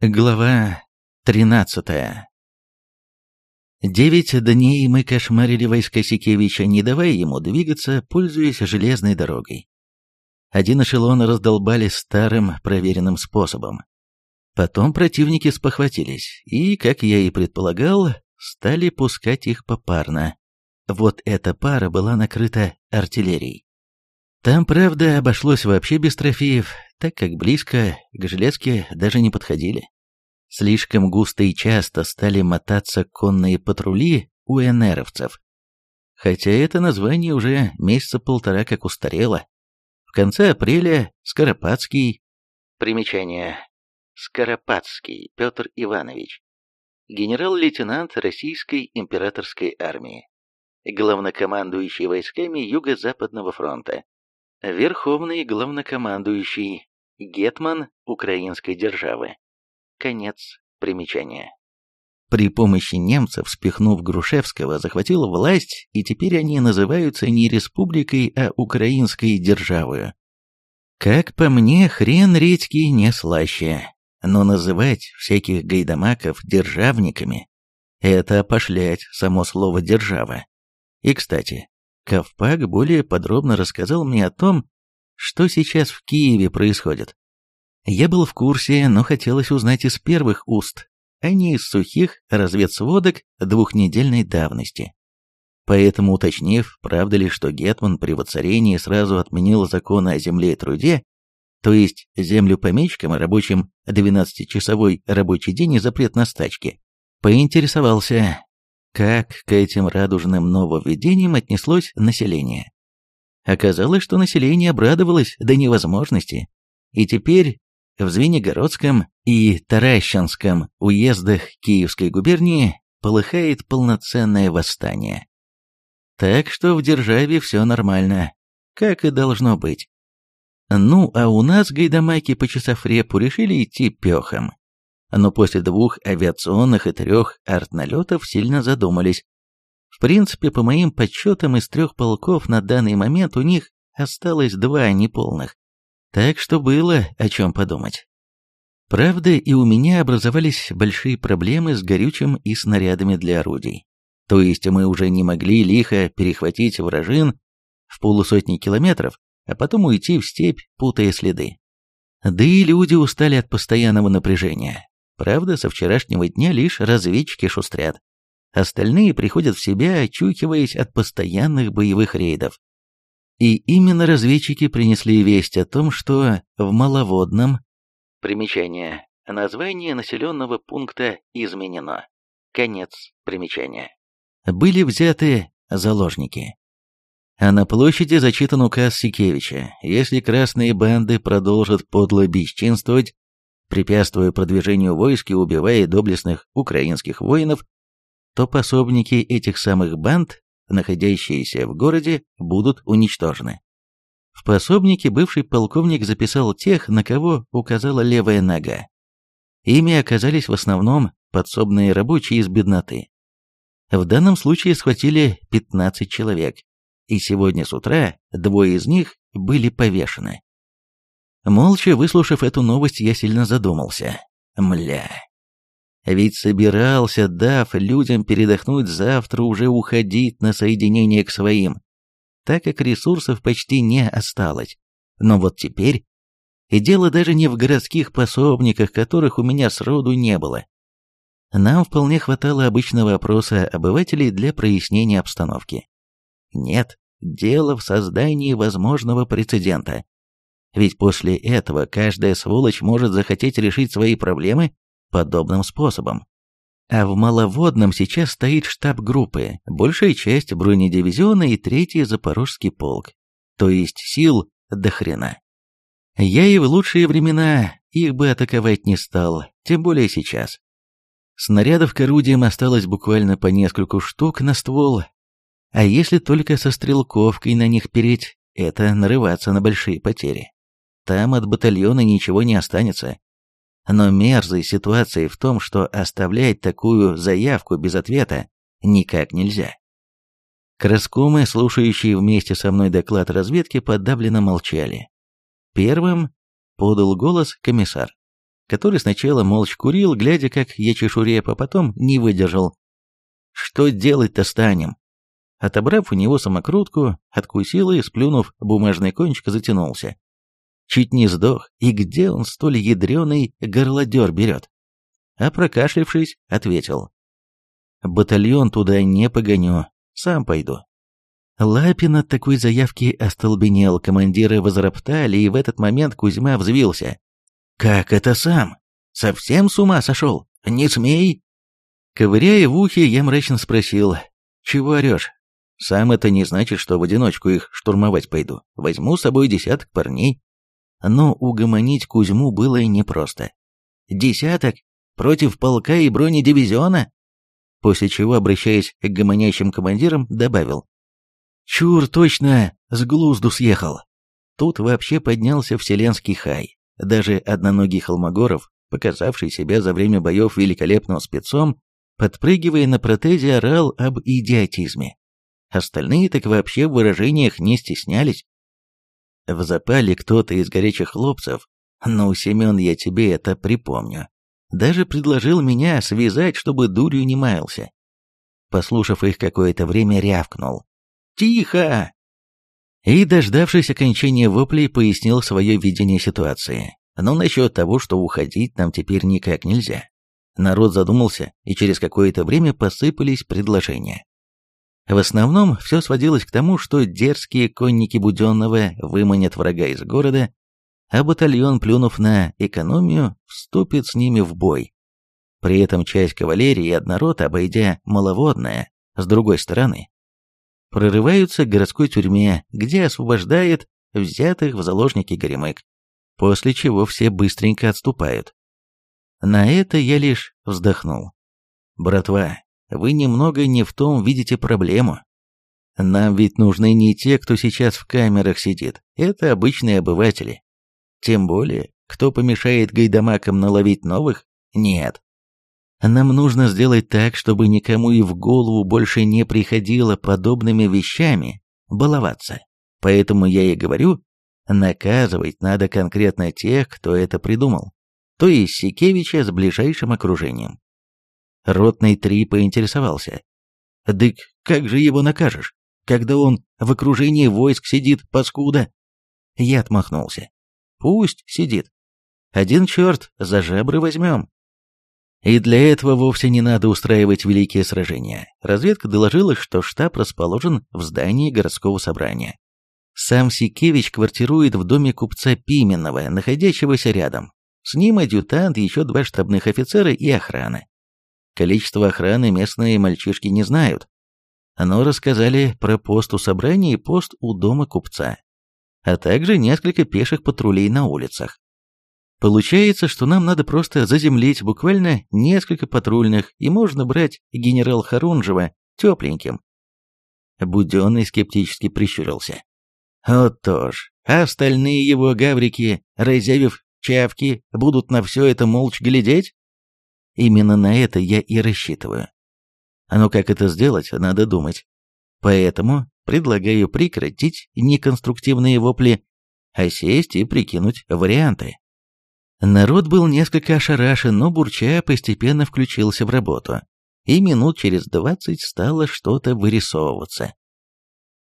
Глава 13 Девять дней мы кошмарили войска Сикевича, не давая ему двигаться, пользуясь железной дорогой. Один эшелон раздолбали старым проверенным способом. Потом противники спохватились и, как я и предполагал, стали пускать их попарно. Вот эта пара была накрыта артиллерией. Там, правда, обошлось вообще без трофеев, так как близко к железке даже не подходили. Слишком густо и часто стали мотаться конные патрули у НРовцев. Хотя это название уже месяца полтора как устарело. В конце апреля Скоропадский... Примечание. Скоропадский Петр Иванович. Генерал-лейтенант Российской императорской армии. Главнокомандующий войсками Юго-Западного фронта. Верховный главнокомандующий Гетман Украинской державы. Конец примечания. При помощи немцев, спихнув Грушевского, захватил власть, и теперь они называются не республикой, а украинской державою. Как по мне, хрен редьки не слаще, но называть всяких гайдамаков державниками – это пошлять само слово «держава». И, кстати, Ковпак более подробно рассказал мне о том, что сейчас в Киеве происходит. Я был в курсе, но хотелось узнать из первых уст, а не из сухих разведсводок двухнедельной давности. Поэтому, уточнив, правда ли, что Гетман при воцарении сразу отменил законы о земле и труде, то есть землю помещикам и рабочим 12-часовой рабочий день и запрет на стачки, поинтересовался, как к этим радужным нововведениям отнеслось население. Оказалось, что население обрадовалось до невозможности, и теперь в Звенигородском и Таращанском уездах Киевской губернии полыхает полноценное восстание. Так что в державе все нормально, как и должно быть. Ну, а у нас гайдамаки, почесав репу, решили идти пехом но после двух авиационных и трех артналетов сильно задумались. В принципе, по моим подсчетам, из трех полков на данный момент у них осталось два неполных. Так что было о чем подумать. Правда, и у меня образовались большие проблемы с горючим и снарядами для орудий. То есть мы уже не могли лихо перехватить вражин в полусотни километров, а потом уйти в степь, путая следы. Да и люди устали от постоянного напряжения. Правда, со вчерашнего дня лишь разведчики шустрят. Остальные приходят в себя, очухиваясь от постоянных боевых рейдов. И именно разведчики принесли весть о том, что в Маловодном... Примечание. Название населенного пункта изменено. Конец примечания. Были взяты заложники. А на площади зачитан указ Сикевича. Если красные банды продолжат подло бесчинствовать, препятствуя продвижению войск и убивая доблестных украинских воинов, то пособники этих самых банд, находящиеся в городе, будут уничтожены. В пособнике бывший полковник записал тех, на кого указала левая нога. Ими оказались в основном подсобные рабочие из бедноты. В данном случае схватили 15 человек, и сегодня с утра двое из них были повешены. Молча выслушав эту новость, я сильно задумался. Мля. Ведь собирался, дав людям передохнуть завтра, уже уходить на соединение к своим, так как ресурсов почти не осталось. Но вот теперь... И дело даже не в городских пособниках, которых у меня сроду не было. Нам вполне хватало обычного опроса обывателей для прояснения обстановки. Нет, дело в создании возможного прецедента. Ведь после этого каждая сволочь может захотеть решить свои проблемы подобным способом. А в Маловодном сейчас стоит штаб группы, большая часть бронедивизиона и третий Запорожский полк. То есть сил до хрена. Я и в лучшие времена их бы атаковать не стал, тем более сейчас. Снарядов к орудиям осталось буквально по нескольку штук на ствол, а если только со стрелковкой на них переть, это нарываться на большие потери. Там от батальона ничего не останется. Но мерзость ситуации в том, что оставлять такую заявку без ответа никак нельзя. Краскомы, слушающие вместе со мной доклад разведки, подавленно молчали. Первым подал голос комиссар. который сначала молча курил, глядя, как я чешу реп, а потом не выдержал. «Что делать-то станем?» Отобрав у него самокрутку, откусил и, сплюнув бумажный кончик, затянулся. Чуть не сдох, и где он столь ядреный горлодер берет? А прокашлившись, ответил. «Батальон туда не погоню, сам пойду». Лапин от такой заявки остолбенел, командиры возроптали, и в этот момент Кузьма взвился. «Как это сам? Совсем с ума сошел? Не смей!» Ковыряя в ухе, я мрачно спросил, «Чего орешь? Сам это не значит, что в одиночку их штурмовать пойду. Возьму с собой десяток парней». Но угомонить Кузьму было непросто. «Десяток? Против полка и бронедивизиона?» После чего, обращаясь к гомонящим командирам, добавил. «Чур, точно, с глузду съехал». Тут вообще поднялся вселенский хай. Даже одноногий Холмогоров, показавший себя за время боев великолепным спецом, подпрыгивая на протезе, орал об идиотизме. Остальные так вообще в выражениях не стеснялись. В запале кто-то из горячих хлопцев, ну, Семен, я тебе это припомню, даже предложил меня связать, чтобы дурью не маялся. Послушав их какое-то время, рявкнул. «Тихо!» И, дождавшись окончания воплей, пояснил свое видение ситуации. Но насчет того, что уходить нам теперь никак нельзя. Народ задумался, и через какое-то время посыпались предложения. В основном все сводилось к тому, что дерзкие конники Буденного выманят врага из города, а батальон, плюнув на экономию, вступит с ними в бой. При этом часть кавалерии и однород, обойдя маловодное, с другой стороны, прорываются к городской тюрьме, где освобождает взятых в заложники Горемык, после чего все быстренько отступают. На это я лишь вздохнул. «Братва, вы немного не в том видите проблему. Нам ведь нужны не те, кто сейчас в камерах сидит, это обычные обыватели. Тем более, кто помешает гайдамакам наловить новых? Нет. Нам нужно сделать так, чтобы никому и в голову больше не приходило подобными вещами баловаться. Поэтому я и говорю, наказывать надо конкретно тех, кто это придумал, то есть Сикевича с ближайшим окружением. Ротный три поинтересовался. «Дык, как же его накажешь, когда он в окружении войск сидит, паскуда?» Я отмахнулся. «Пусть сидит. Один черт, за жабры возьмем. И для этого вовсе не надо устраивать великие сражения. Разведка доложила, что штаб расположен в здании городского собрания. Сам Сикевич квартирует в доме купца Пименного, находящегося рядом. С ним адъютант, еще два штабных офицера и охрана. Количество охраны местные мальчишки не знают. Но рассказали про пост у собрания и пост у дома купца, а также несколько пеших патрулей на улицах. Получается, что нам надо просто заземлить буквально несколько патрульных, и можно брать генерал Харунжева тепленьким. Буденный скептически прищурился. Вот тоже. А остальные его гаврики, разявив чавки, будут на все это молча глядеть? Именно на это я и рассчитываю. Но как это сделать, надо думать. Поэтому предлагаю прекратить неконструктивные вопли, а сесть и прикинуть варианты. Народ был несколько ошарашен, но бурча постепенно включился в работу, и минут через двадцать стало что-то вырисовываться.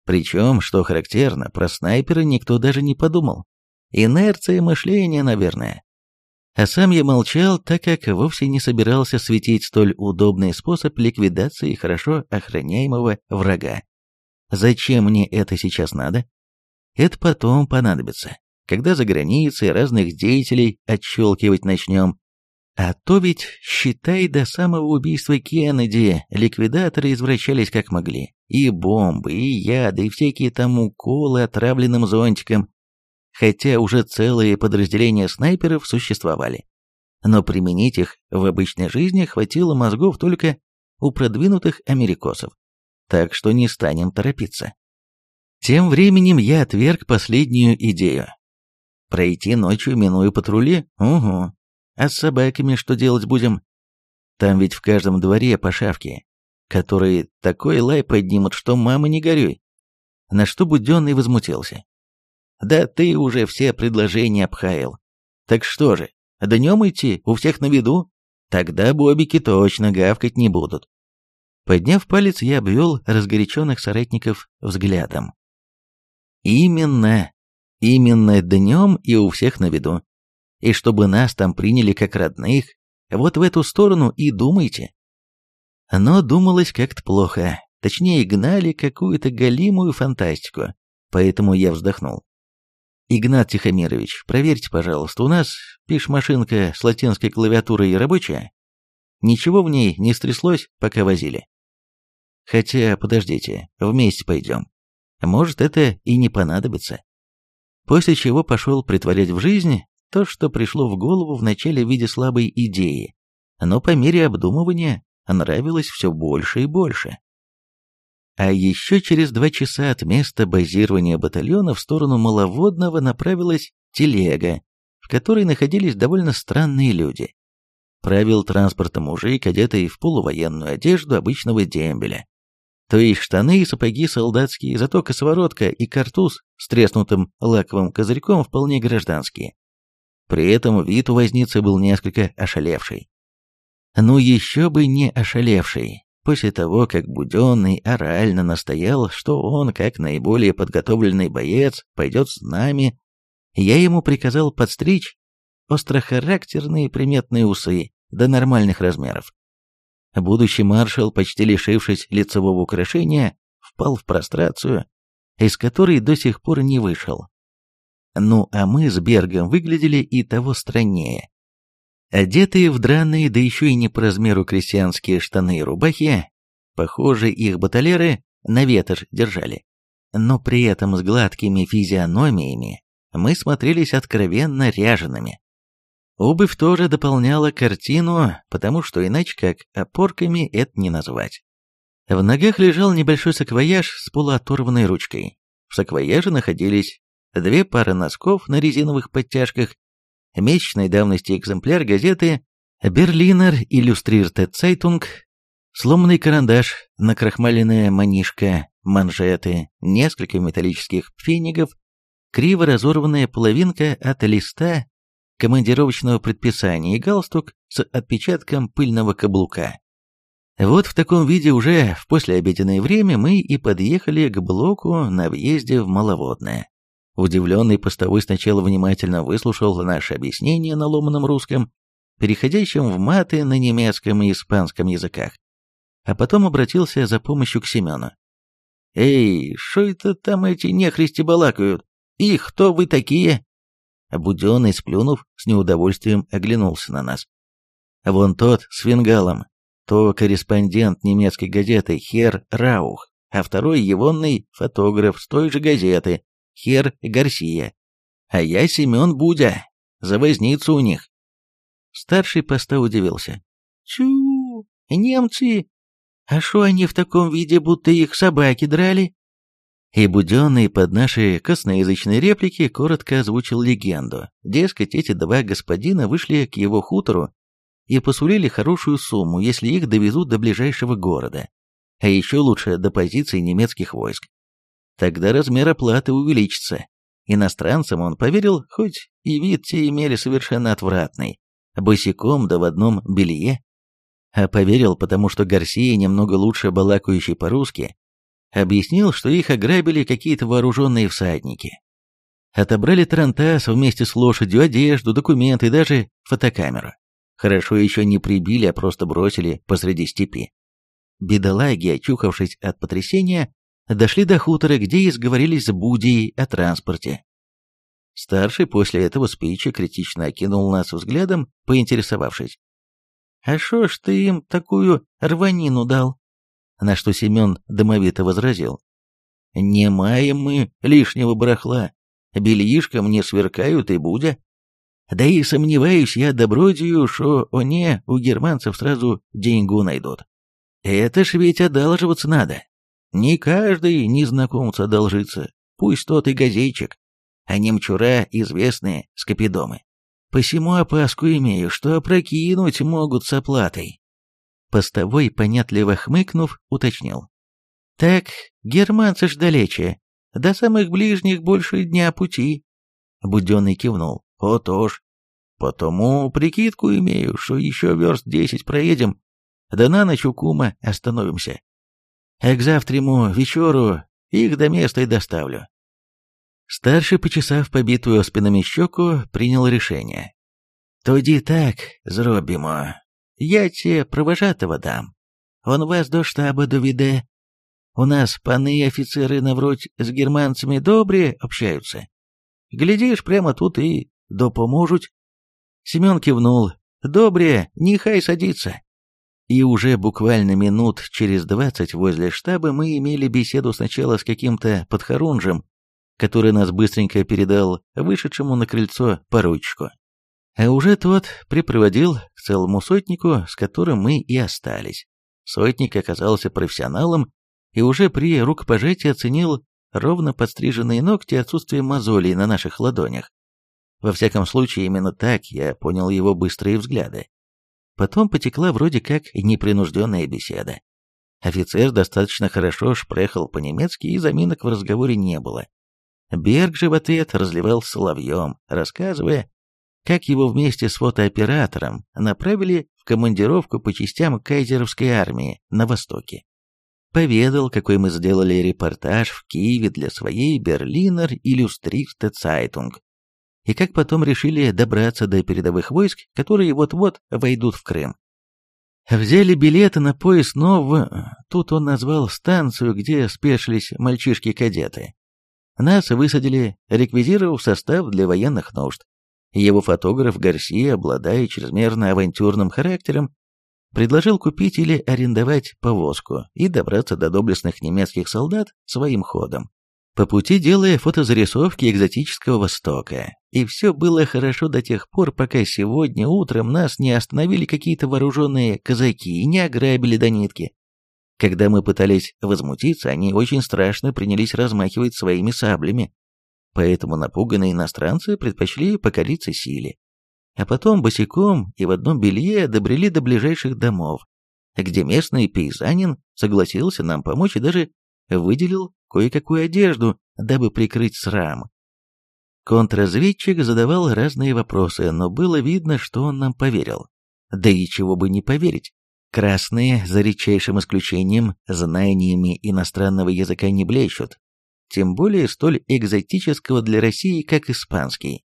Причем, что характерно, про снайпера никто даже не подумал. Инерция мышления, наверное. А сам я молчал, так как вовсе не собирался светить столь удобный способ ликвидации хорошо охраняемого врага. Зачем мне это сейчас надо? Это потом понадобится когда за границей разных деятелей отщелкивать начнем. А то ведь, считай, до самого убийства Кеннеди ликвидаторы извращались как могли. И бомбы, и яды, и всякие там уколы отравленным зонтиком. Хотя уже целые подразделения снайперов существовали. Но применить их в обычной жизни хватило мозгов только у продвинутых америкосов. Так что не станем торопиться. Тем временем я отверг последнюю идею. Пройти ночью, минуя патрули? Угу. А с собаками что делать будем? Там ведь в каждом дворе по шавке, которые такой лай поднимут, что мама не горюй. На что Буденный возмутился. Да ты уже все предложения обхаял. Так что же, Днем идти, у всех на виду? Тогда бобики точно гавкать не будут. Подняв палец, я обвел разгоряченных соратников взглядом. Именно, именно днем и у всех на виду. И чтобы нас там приняли как родных, вот в эту сторону и думайте. Но думалось как-то плохо, точнее гнали какую-то галимую фантастику, поэтому я вздохнул. «Игнат Тихомирович, проверьте, пожалуйста, у нас пиш-машинка с латинской клавиатурой рабочая? Ничего в ней не стряслось, пока возили?» «Хотя, подождите, вместе пойдем. Может, это и не понадобится». После чего пошел притворять в жизнь то, что пришло в голову вначале в виде слабой идеи, но по мере обдумывания нравилось все больше и больше. А еще через два часа от места базирования батальона в сторону Маловодного направилась телега, в которой находились довольно странные люди. Правил транспорта мужик, одетый в полувоенную одежду обычного дембеля. То есть штаны и сапоги солдатские, зато косоворотка и картуз с треснутым лаковым козырьком вполне гражданские. При этом вид у возницы был несколько ошалевший. Ну еще бы не ошалевший, После того, как Буденный орально настоял, что он, как наиболее подготовленный боец, пойдет с нами, я ему приказал подстричь острохарактерные приметные усы до нормальных размеров. Будущий маршал, почти лишившись лицевого украшения, впал в прострацию, из которой до сих пор не вышел. Ну а мы с Бергом выглядели и того страннее. Одетые в драные, да еще и не по размеру крестьянские штаны и рубахи, похоже, их баталеры на ветошь держали. Но при этом с гладкими физиономиями мы смотрелись откровенно ряжеными. Обувь тоже дополняла картину, потому что иначе как опорками это не назвать. В ногах лежал небольшой саквояж с полуоторванной ручкой. В саквояже находились две пары носков на резиновых подтяжках месячной давности экземпляр газеты «Берлинер Иллюстрирте Цейтунг», сломанный карандаш, накрахмаленная манишка, манжеты, несколько металлических фенигов, криво разорванная половинка от листа командировочного предписания и галстук с отпечатком пыльного каблука. Вот в таком виде уже в послеобеденное время мы и подъехали к блоку на въезде в Маловодное. Удивленный постовой сначала внимательно выслушал наше объяснение на ломаном русском, переходящем в маты на немецком и испанском языках, а потом обратился за помощью к Семену. «Эй, что это там эти нехристи балакают? И кто вы такие?» Буденный, сплюнув, с неудовольствием оглянулся на нас. «Вон тот, с фингалом, то корреспондент немецкой газеты Хер Раух, а второй егонный фотограф с той же газеты, Хер Гарсия, а я Семен Будя, за возницу у них. Старший поста удивился. Чу, немцы! А шо они в таком виде, будто их собаки драли? И Буденный под наши косноязычные реплики коротко озвучил легенду. Дескать, эти два господина вышли к его хутору и посулили хорошую сумму, если их довезут до ближайшего города, а еще лучше до позиций немецких войск. Тогда размер оплаты увеличится. Иностранцам он поверил, хоть и вид те имели совершенно отвратный, босиком да в одном белье. А поверил, потому что Гарсия, немного лучше балакающий по-русски, объяснил, что их ограбили какие-то вооруженные всадники. Отобрали тарантас вместе с лошадью, одежду, документы и даже фотокамеру. Хорошо еще не прибили, а просто бросили посреди степи. Бедолаги, очухавшись от потрясения, дошли до хутора, где и сговорились с Будией о транспорте. Старший после этого спича критично окинул нас взглядом, поинтересовавшись. «А шо ж ты им такую рванину дал?» На что Семен домовито возразил. «Не маем мы лишнего барахла, бельишка мне сверкают и будя. Да и сомневаюсь я добродию, что они у германцев сразу деньгу найдут. Это ж ведь одалживаться надо, не каждый незнакомца одолжится, пусть тот и газейчик, а немчура известные скопидомы. Посему опаску имею, что опрокинуть могут с оплатой. Постовой, понятливо хмыкнув, уточнил. Так, германцы ж далече, до самых ближних больше дня пути. Буденный кивнул. О, тоже. Потому прикидку имею, что еще верст десять проедем, да на ночь у кума остановимся. А к завтраму вечеру их до места и доставлю. Старший, почесав побитую спинами щеку, принял решение. «Тоді так зробимо. Я тебе провожатого дам. Он вас до штаба доведе. У нас паны офицеры навроть с германцами добре общаются. Глядишь, прямо тут и допоможуть». Семен кивнул. «Добре, нехай садится». И уже буквально минут через двадцать возле штаба мы имели беседу сначала с каким-то подхорунжем, который нас быстренько передал вышедшему на крыльцо поручику. А уже тот припроводил к целому сотнику, с которым мы и остались. Сотник оказался профессионалом и уже при рукопожатии оценил ровно подстриженные ногти и отсутствие мозолей на наших ладонях. Во всяком случае, именно так я понял его быстрые взгляды. Потом потекла вроде как непринужденная беседа. Офицер достаточно хорошо шпрехал по-немецки, и заминок в разговоре не было. Берг же в ответ разливал соловьем, рассказывая, как его вместе с фотооператором направили в командировку по частям кайзеровской армии на Востоке. Поведал, какой мы сделали репортаж в Киеве для своей Берлинер Иллюстрирте Цайтунг, и как потом решили добраться до передовых войск, которые вот-вот войдут в Крым. Взяли билеты на поезд, но в... Тут он назвал станцию, где спешились мальчишки-кадеты. Нас высадили, реквизировав состав для военных нужд. Его фотограф Гарсия, обладая чрезмерно авантюрным характером, предложил купить или арендовать повозку и добраться до доблестных немецких солдат своим ходом по пути делая фотозарисовки экзотического Востока. И все было хорошо до тех пор, пока сегодня утром нас не остановили какие-то вооруженные казаки и не ограбили до нитки. Когда мы пытались возмутиться, они очень страшно принялись размахивать своими саблями. Поэтому напуганные иностранцы предпочли покориться силе. А потом босиком и в одном белье добрели до ближайших домов, где местный пейзанин согласился нам помочь и даже выделил кое-какую одежду, дабы прикрыть срам. Контрразведчик задавал разные вопросы, но было видно, что он нам поверил. Да и чего бы не поверить. Красные, за редчайшим исключением, знаниями иностранного языка не блещут, тем более столь экзотического для России, как испанский.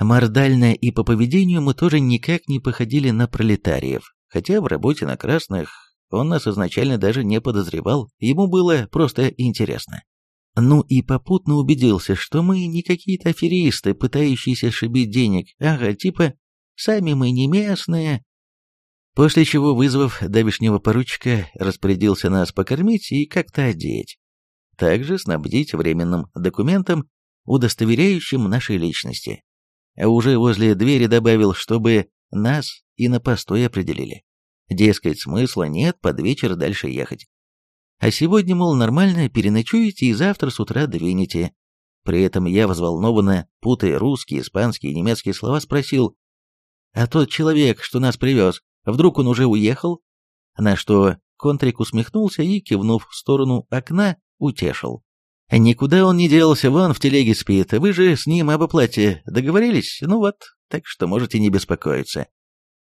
Мордально и по поведению мы тоже никак не походили на пролетариев, хотя в работе на красных он нас изначально даже не подозревал, ему было просто интересно. Ну и попутно убедился, что мы не какие-то аферисты, пытающиеся шибить денег, ага, типа «сами мы не местные». После чего, вызвав давешнего поручика, распорядился нас покормить и как-то одеть. Также снабдить временным документом, удостоверяющим нашей личности. А уже возле двери добавил, чтобы нас и на постой определили. Дескать, смысла нет под вечер дальше ехать. А сегодня, мол, нормально переночуете и завтра с утра двинете. При этом я взволнованно, путая русские, испанские и немецкие слова, спросил, «А тот человек, что нас привез, вдруг он уже уехал?» На что Контрик усмехнулся и, кивнув в сторону окна, утешил. «Никуда он не делся, вон в телеге спит, вы же с ним об оплате договорились, ну вот, так что можете не беспокоиться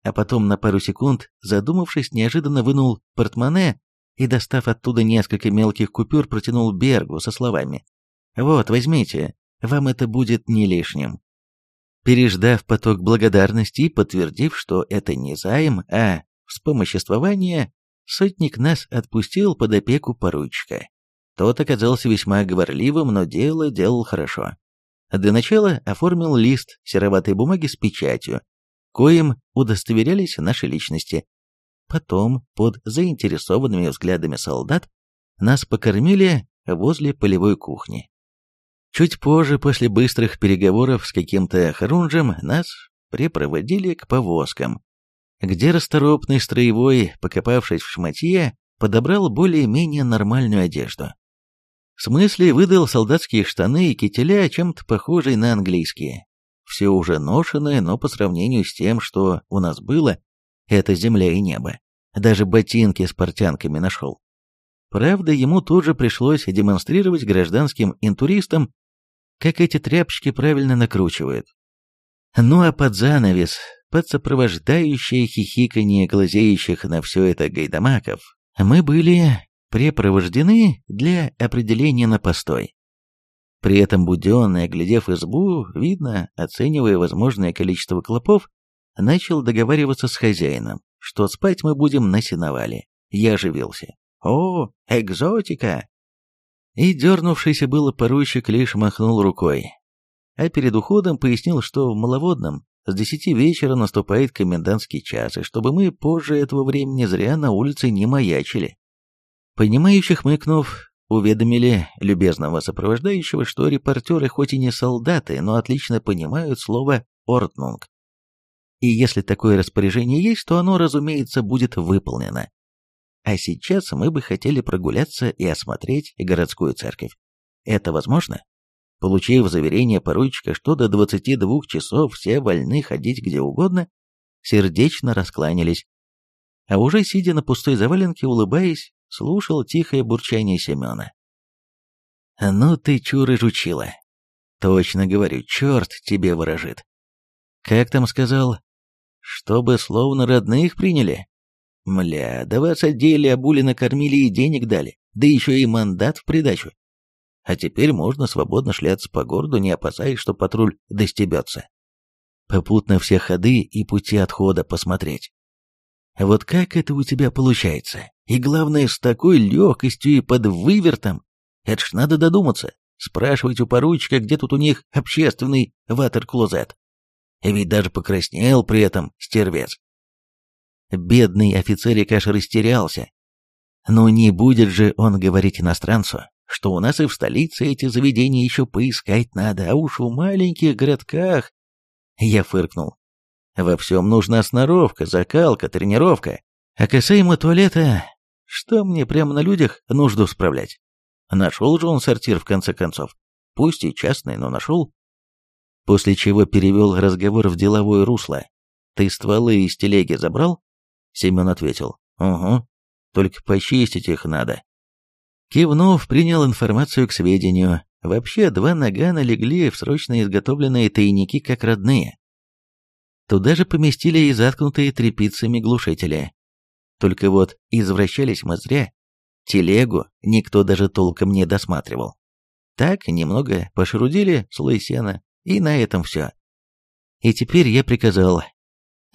а потом на пару секунд, задумавшись, неожиданно вынул портмоне и, достав оттуда несколько мелких купюр, протянул Бергу со словами «Вот, возьмите, вам это будет не лишним». Переждав поток благодарности и подтвердив, что это не займ, а вспомоществование, сотник нас отпустил под опеку поручика. Тот оказался весьма говорливым, но дело делал хорошо. Для начала оформил лист сероватой бумаги с печатью, коим удостоверялись наши личности. Потом, под заинтересованными взглядами солдат, нас покормили возле полевой кухни. Чуть позже, после быстрых переговоров с каким-то хорунжем, нас припроводили к повозкам, где расторопный строевой, покопавшись в шматье, подобрал более-менее нормальную одежду. В смысле, выдал солдатские штаны и кителя, чем-то похожие на английские, все уже ношенное, но по сравнению с тем, что у нас было, это земля и небо. Даже ботинки с портянками нашел. Правда, ему тут же пришлось демонстрировать гражданским интуристам, как эти тряпочки правильно накручивают. Ну а под занавес, под сопровождающее хихиканье глазеющих на все это гайдамаков, мы были препровождены для определения на постой. При этом Буденный, оглядев избу, видно, оценивая возможное количество клопов, начал договариваться с хозяином, что спать мы будем на сеновале. Я оживился. «О, экзотика!» И дернувшийся было поручик лишь махнул рукой. А перед уходом пояснил, что в Маловодном с десяти вечера наступает комендантский час, и чтобы мы позже этого времени зря на улице не маячили. Понимающих мыкнув, уведомили любезного сопровождающего, что репортеры хоть и не солдаты, но отлично понимают слово «ортнунг». И если такое распоряжение есть, то оно, разумеется, будет выполнено. А сейчас мы бы хотели прогуляться и осмотреть городскую церковь. Это возможно? Получив заверение поручика, что до 22 часов все вольны ходить где угодно, сердечно раскланялись. А уже сидя на пустой заваленке, улыбаясь, слушал тихое бурчание Семена. «Ну ты чуры жучила!» «Точно говорю, черт тебе ворожит!» «Как там сказал?» «Чтобы словно родных приняли?» Мля, да вас отдели, обули накормили и денег дали, да еще и мандат в придачу. А теперь можно свободно шляться по городу, не опасаясь, что патруль достебется. Попутно все ходы и пути отхода посмотреть. Вот как это у тебя получается? И главное, с такой легкостью и под вывертом. Это ж надо додуматься. Спрашивать у поручика, где тут у них общественный ватер-клозет. Ведь даже покраснел при этом стервец. Бедный офицерик аж растерялся. Но не будет же он говорить иностранцу, что у нас и в столице эти заведения еще поискать надо, а уж в маленьких городках. Я фыркнул. Во всем нужна сноровка, закалка, тренировка. А касаемо туалета, что мне прямо на людях нужду справлять? Нашел же он сортир в конце концов. Пусть и частный, но нашел. После чего перевел разговор в деловое русло. Ты стволы из телеги забрал? Семен ответил. «Угу, только почистить их надо». Кивнув, принял информацию к сведению. Вообще, два нагана легли в срочно изготовленные тайники как родные. Туда же поместили и заткнутые тряпицами глушители. Только вот извращались мы зря. Телегу никто даже толком не досматривал. Так, немного пошерудили слой сена, и на этом все. И теперь я приказал,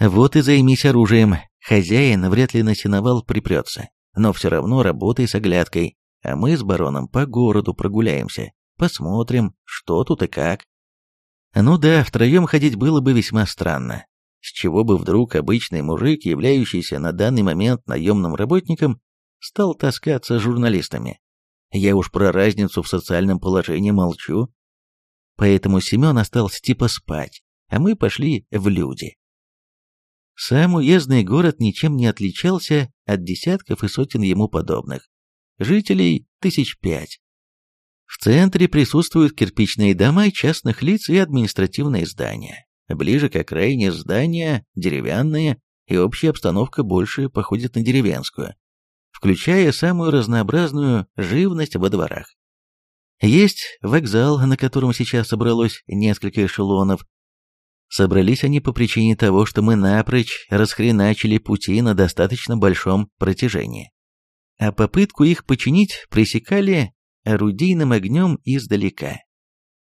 вот и займись оружием, Хозяин вряд ли на сеновал припрется, но все равно работай с оглядкой, а мы с бароном по городу прогуляемся, посмотрим, что тут и как. Ну да, втроем ходить было бы весьма странно. С чего бы вдруг обычный мужик, являющийся на данный момент наемным работником, стал таскаться с журналистами? Я уж про разницу в социальном положении молчу. Поэтому Семен остался типа спать, а мы пошли в люди. Сам уездный город ничем не отличался от десятков и сотен ему подобных. Жителей тысяч пять. В центре присутствуют кирпичные дома частных лиц и административные здания. Ближе к окраине здания деревянные, и общая обстановка больше походит на деревенскую, включая самую разнообразную живность во дворах. Есть вокзал, на котором сейчас собралось несколько эшелонов, Собрались они по причине того, что мы напрочь расхреначили пути на достаточно большом протяжении. А попытку их починить пресекали орудийным огнем издалека.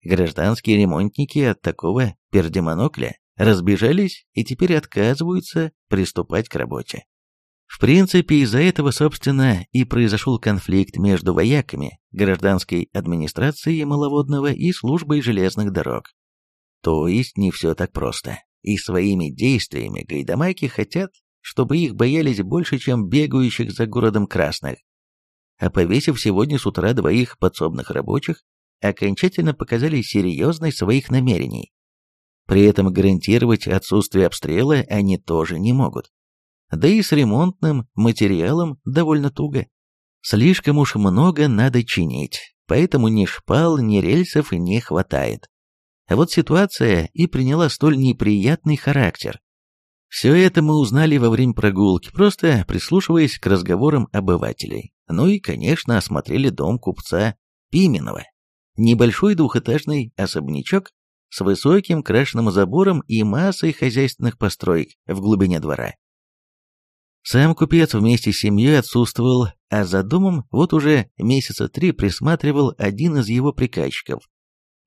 Гражданские ремонтники от такого пердемонокля разбежались и теперь отказываются приступать к работе. В принципе, из-за этого, собственно, и произошел конфликт между вояками, гражданской администрацией маловодного и службой железных дорог. То есть не все так просто. И своими действиями гайдамаки хотят, чтобы их боялись больше, чем бегающих за городом красных. А повесив сегодня с утра двоих подсобных рабочих, окончательно показали серьезность своих намерений. При этом гарантировать отсутствие обстрела они тоже не могут. Да и с ремонтным материалом довольно туго. Слишком уж много надо чинить, поэтому ни шпал, ни рельсов не хватает. А вот ситуация и приняла столь неприятный характер. Все это мы узнали во время прогулки, просто прислушиваясь к разговорам обывателей. Ну и, конечно, осмотрели дом купца Пименова. Небольшой двухэтажный особнячок, с высоким крашенным забором и массой хозяйственных построек в глубине двора. Сам купец вместе с семьей отсутствовал, а за домом вот уже месяца три присматривал один из его приказчиков.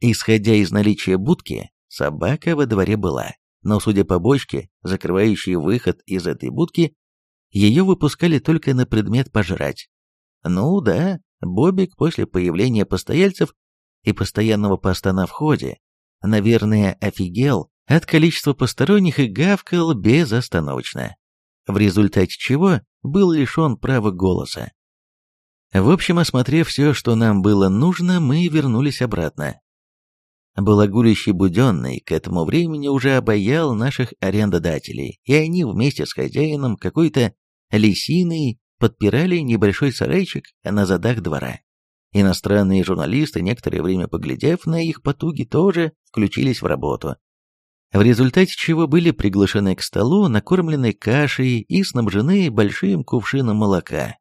Исходя из наличия будки, собака во дворе была, но, судя по бочке, закрывающей выход из этой будки, ее выпускали только на предмет пожрать. Ну да, Бобик после появления постояльцев и постоянного поста на входе, наверное, офигел от количества посторонних и гавкал безостановочно, в результате чего был лишен права голоса. В общем, осмотрев все, что нам было нужно, мы вернулись обратно. Балагурящий Буденный к этому времени уже обаял наших арендодателей, и они вместе с хозяином какой-то лисиной подпирали небольшой сарайчик на задах двора. Иностранные журналисты, некоторое время поглядев на их потуги, тоже включились в работу. В результате чего были приглашены к столу, накормлены кашей и снабжены большим кувшином молока.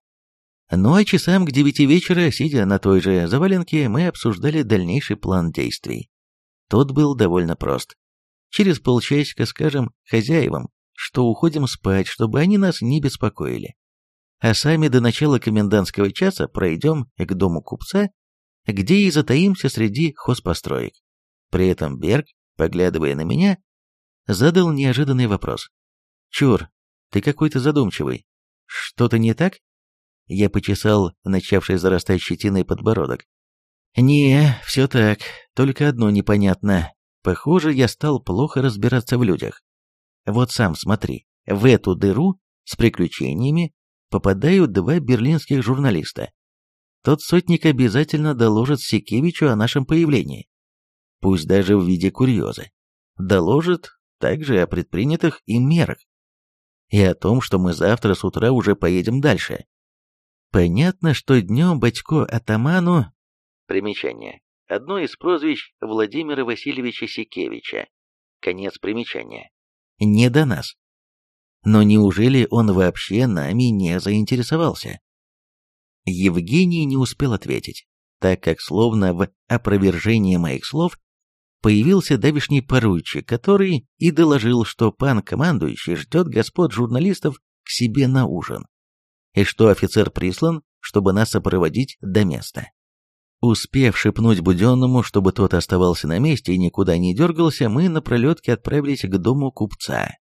Ну а часам к девяти вечера, сидя на той же заваленке, мы обсуждали дальнейший план действий. Тот был довольно прост. Через полчасика скажем хозяевам, что уходим спать, чтобы они нас не беспокоили. А сами до начала комендантского часа пройдем к дому купца, где и затаимся среди хозпостроек. При этом Берг, поглядывая на меня, задал неожиданный вопрос. «Чур, ты какой-то задумчивый. Что-то не так?» Я почесал начавший зарастать щетиной подбородок. «Не, все так, только одно непонятно. Похоже, я стал плохо разбираться в людях. Вот сам смотри, в эту дыру с приключениями попадают два берлинских журналиста. Тот сотник обязательно доложит Сикевичу о нашем появлении. Пусть даже в виде курьеза. Доложит также о предпринятых им мерах. И о том, что мы завтра с утра уже поедем дальше. Понятно, что днем батько атаману Примечание. Одно из прозвищ Владимира Васильевича Сикевича. Конец примечания. Не до нас. Но неужели он вообще нами не заинтересовался? Евгений не успел ответить, так как словно в опровержение моих слов появился давишний поручик, который и доложил, что пан командующий ждет господ журналистов к себе на ужин, и что офицер прислан, чтобы нас сопроводить до места. Успев шепнуть Буденному, чтобы тот оставался на месте и никуда не дергался, мы на пролетке отправились к дому купца.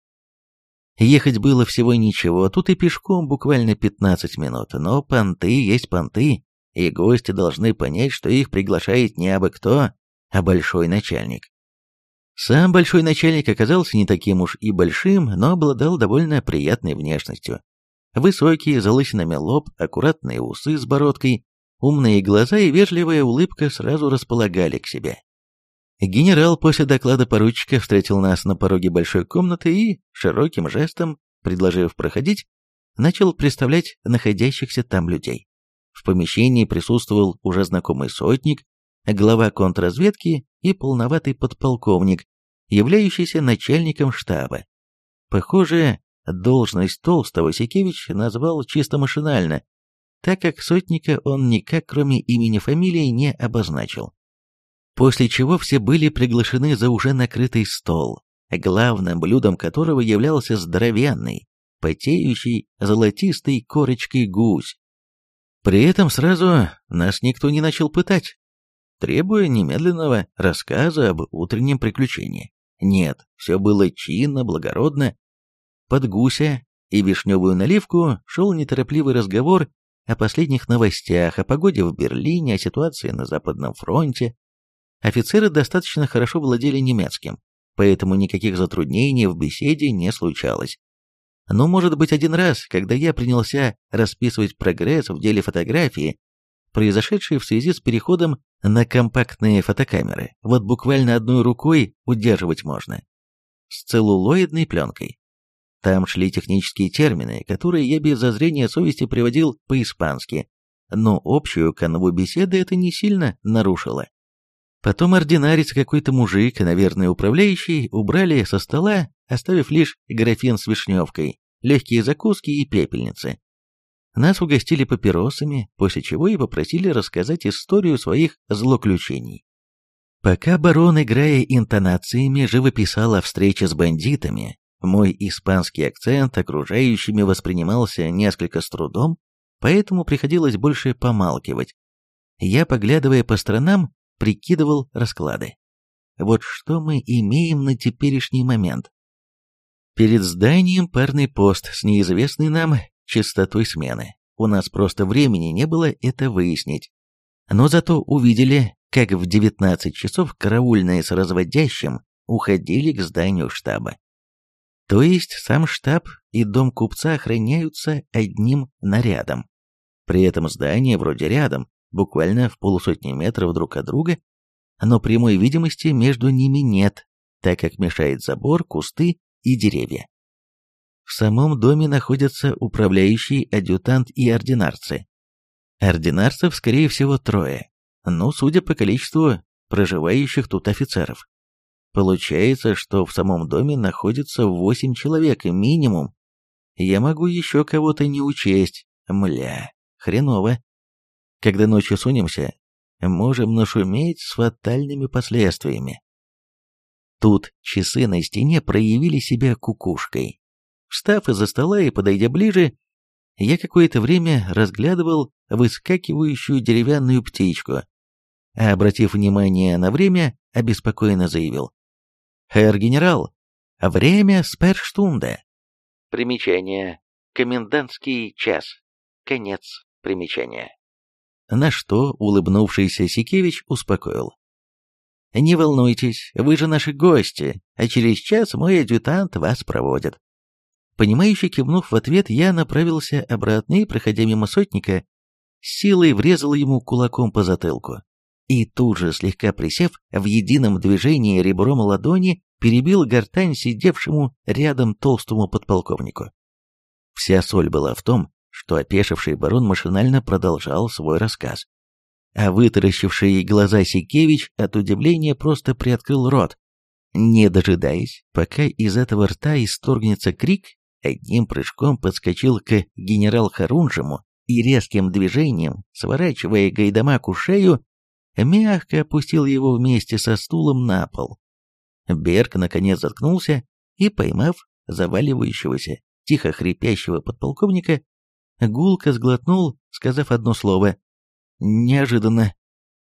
Ехать было всего ничего, тут и пешком буквально 15 минут, но понты есть понты, и гости должны понять, что их приглашает не абы кто, а большой начальник. Сам большой начальник оказался не таким уж и большим, но обладал довольно приятной внешностью. Высокий, залысинами лоб, аккуратные усы с бородкой, Умные глаза и вежливая улыбка сразу располагали к себе. Генерал после доклада поручика встретил нас на пороге большой комнаты и, широким жестом, предложив проходить, начал представлять находящихся там людей. В помещении присутствовал уже знакомый сотник, глава контрразведки и полноватый подполковник, являющийся начальником штаба. Похоже, должность Толстого Сикевич назвал чисто машинально, так как сотника он никак кроме имени-фамилии не обозначил. После чего все были приглашены за уже накрытый стол, главным блюдом которого являлся здоровенный, потеющий золотистой корочкой гусь. При этом сразу нас никто не начал пытать, требуя немедленного рассказа об утреннем приключении. Нет, все было чинно, благородно. Под гуся и вишневую наливку шел неторопливый разговор о последних новостях, о погоде в Берлине, о ситуации на Западном фронте. Офицеры достаточно хорошо владели немецким, поэтому никаких затруднений в беседе не случалось. Но, может быть, один раз, когда я принялся расписывать прогресс в деле фотографии, произошедший в связи с переходом на компактные фотокамеры, вот буквально одной рукой удерживать можно, с целлулоидной пленкой. Там шли технические термины, которые я без зазрения совести приводил по-испански, но общую канву беседы это не сильно нарушило. Потом ординарец какой-то мужик, наверное, управляющий, убрали со стола, оставив лишь графин с вишневкой, легкие закуски и пепельницы. Нас угостили папиросами, после чего и попросили рассказать историю своих злоключений. Пока барон, играя интонациями, живописал о встрече с бандитами, мой испанский акцент окружающими воспринимался несколько с трудом, поэтому приходилось больше помалкивать. Я, поглядывая по сторонам, прикидывал расклады. Вот что мы имеем на теперешний момент. Перед зданием парный пост с неизвестной нам частотой смены. У нас просто времени не было это выяснить. Но зато увидели, как в 19 часов караульные с разводящим уходили к зданию штаба. То есть сам штаб и дом купца охраняются одним нарядом. При этом здания вроде рядом, буквально в полусотни метров друг от друга, но прямой видимости между ними нет, так как мешает забор, кусты и деревья. В самом доме находятся управляющий, адъютант и ординарцы. Ординарцев, скорее всего, трое, ну, судя по количеству проживающих тут офицеров. Получается, что в самом доме находится восемь человек минимум. Я могу еще кого-то не учесть. Мля, хреново. Когда ночью сунемся, можем нашуметь с фатальными последствиями. Тут часы на стене проявили себя кукушкой. Встав из-за стола и подойдя ближе, я какое-то время разглядывал выскакивающую деревянную птичку, а обратив внимание на время, обеспокоенно заявил. «Хэр генерал, время сперштунда». Примечание. Комендантский час. Конец примечания. На что улыбнувшийся Сикевич успокоил. «Не волнуйтесь, вы же наши гости, а через час мой адъютант вас проводит». Понимающе кивнув в ответ, я направился обратно и, проходя мимо сотника, силой врезал ему кулаком по затылку и тут же, слегка присев, в едином движении ребром ладони перебил гортань сидевшему рядом толстому подполковнику. Вся соль была в том, что опешивший барон машинально продолжал свой рассказ. А вытаращивший глаза Сикевич от удивления просто приоткрыл рот. Не дожидаясь, пока из этого рта исторгнется крик, одним прыжком подскочил к генерал Харунжему и резким движением, сворачивая Гайдамаку шею, мягко опустил его вместе со стулом на пол. Берг наконец заткнулся и, поймав заваливающегося, тихо хрипящего подполковника, гулко сглотнул, сказав одно слово «Неожиданно».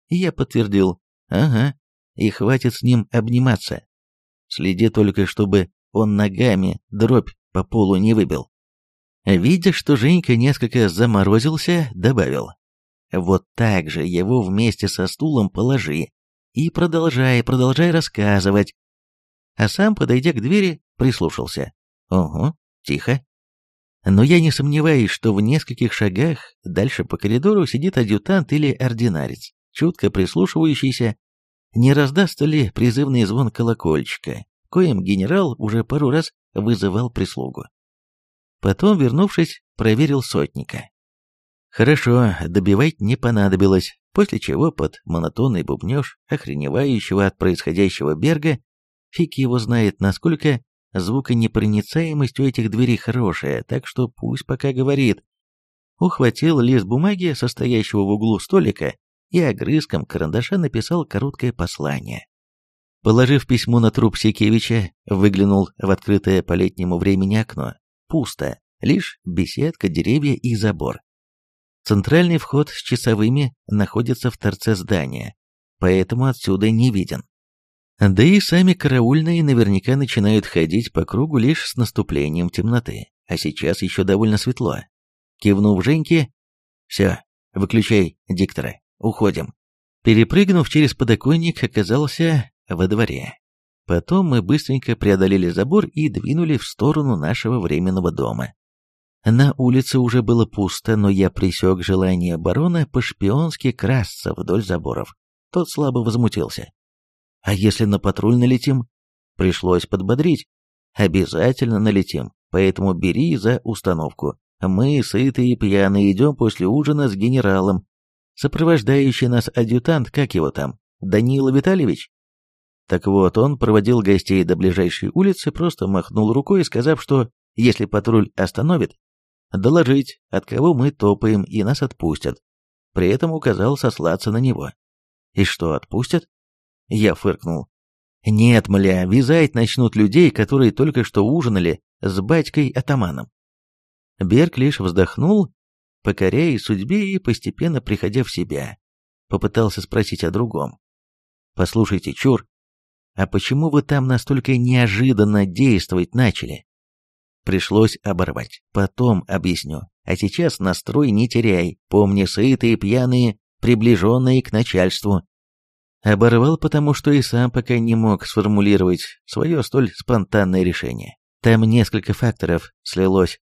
Я подтвердил «Ага, и хватит с ним обниматься. Следи только, чтобы он ногами дробь по полу не выбил». Видя, что Женька несколько заморозился, добавил вот так же его вместе со стулом положи и продолжай, продолжай рассказывать. А сам, подойдя к двери, прислушался. Ого, тихо. Но я не сомневаюсь, что в нескольких шагах дальше по коридору сидит адъютант или ординарец, чутко прислушивающийся, не раздастся ли призывный звон колокольчика, коим генерал уже пару раз вызывал прислугу. Потом, вернувшись, проверил сотника. Хорошо, добивать не понадобилось, после чего под монотонный бубнеж, охреневающего от происходящего Берга, фиг его знает, насколько звуконепроницаемость у этих дверей хорошая, так что пусть пока говорит. Ухватил лист бумаги, состоящего в углу столика, и огрызком карандаша написал короткое послание. Положив письмо на труп Сикевича, выглянул в открытое по летнему времени окно. Пусто, лишь беседка, деревья и забор. Центральный вход с часовыми находится в торце здания, поэтому отсюда не виден. Да и сами караульные наверняка начинают ходить по кругу лишь с наступлением темноты, а сейчас еще довольно светло. Кивнув Женьке, «Все, выключай диктора, уходим». Перепрыгнув через подоконник, оказался во дворе. Потом мы быстренько преодолели забор и двинули в сторону нашего временного дома. На улице уже было пусто, но я пресек желание барона по-шпионски красться вдоль заборов. Тот слабо возмутился. «А если на патруль налетим?» Пришлось подбодрить. «Обязательно налетим, поэтому бери за установку. Мы, сытые и пьяные, идем после ужина с генералом. Сопровождающий нас адъютант, как его там, Данила Витальевич?» Так вот, он проводил гостей до ближайшей улицы, просто махнул рукой, сказав, что если патруль остановит, доложить, от кого мы топаем, и нас отпустят. При этом указал сослаться на него. И что, отпустят? Я фыркнул. Нет, мля, вязать начнут людей, которые только что ужинали с батькой-атаманом. Берг лишь вздохнул, покоряясь судьбе и постепенно приходя в себя. Попытался спросить о другом. «Послушайте, Чур, а почему вы там настолько неожиданно действовать начали?» Пришлось оборвать. Потом объясню. А сейчас настрой не теряй. Помни, сытые, пьяные, приближенные к начальству. Оборвал, потому что и сам пока не мог сформулировать свое столь спонтанное решение. Там несколько факторов слилось.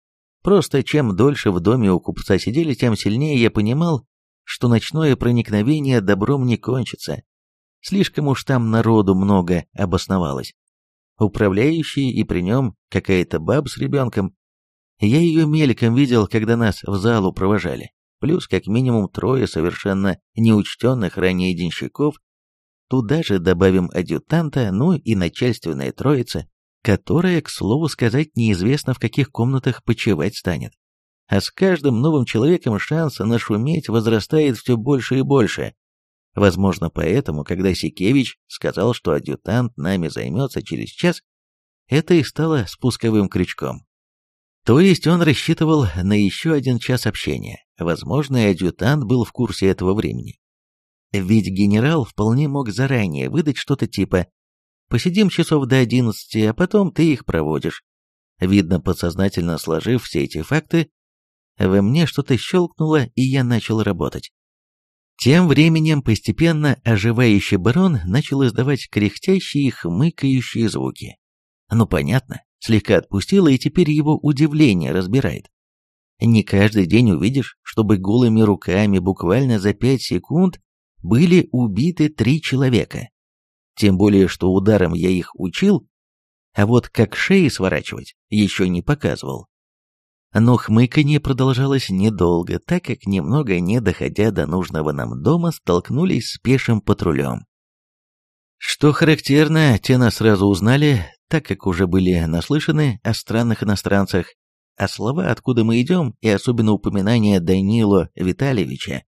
Просто чем дольше в доме у купца сидели, тем сильнее я понимал, что ночное проникновение добром не кончится. Слишком уж там народу много обосновалось. Управляющий и при нем какая-то баб с ребенком. Я ее мельком видел, когда нас в залу провожали. Плюс как минимум трое совершенно неучтенных ранее денщиков Туда же добавим адъютанта, ну и начальственная троица, которая, к слову сказать, неизвестно в каких комнатах почивать станет. А с каждым новым человеком шанс нашуметь возрастает все больше и больше. Возможно, поэтому, когда Сикевич сказал, что адъютант нами займется через час, это и стало спусковым крючком. То есть он рассчитывал на еще один час общения. Возможно, адъютант был в курсе этого времени. Ведь генерал вполне мог заранее выдать что-то типа «посидим часов до одиннадцати, а потом ты их проводишь». Видно, подсознательно сложив все эти факты, во мне что-то щелкнуло, и я начал работать. Тем временем постепенно оживающий барон начал издавать кряхтящие и хмыкающие звуки. Ну понятно, слегка отпустило, и теперь его удивление разбирает. Не каждый день увидишь, чтобы голыми руками буквально за пять секунд были убиты три человека. Тем более, что ударом я их учил, а вот как шеи сворачивать еще не показывал. Но хмыканье продолжалось недолго, так как, немного не доходя до нужного нам дома, столкнулись с пешим патрулем. Что характерно, те нас сразу узнали, так как уже были наслышаны о странных иностранцах, а слова «откуда мы идем» и особенно упоминание Данило Витальевича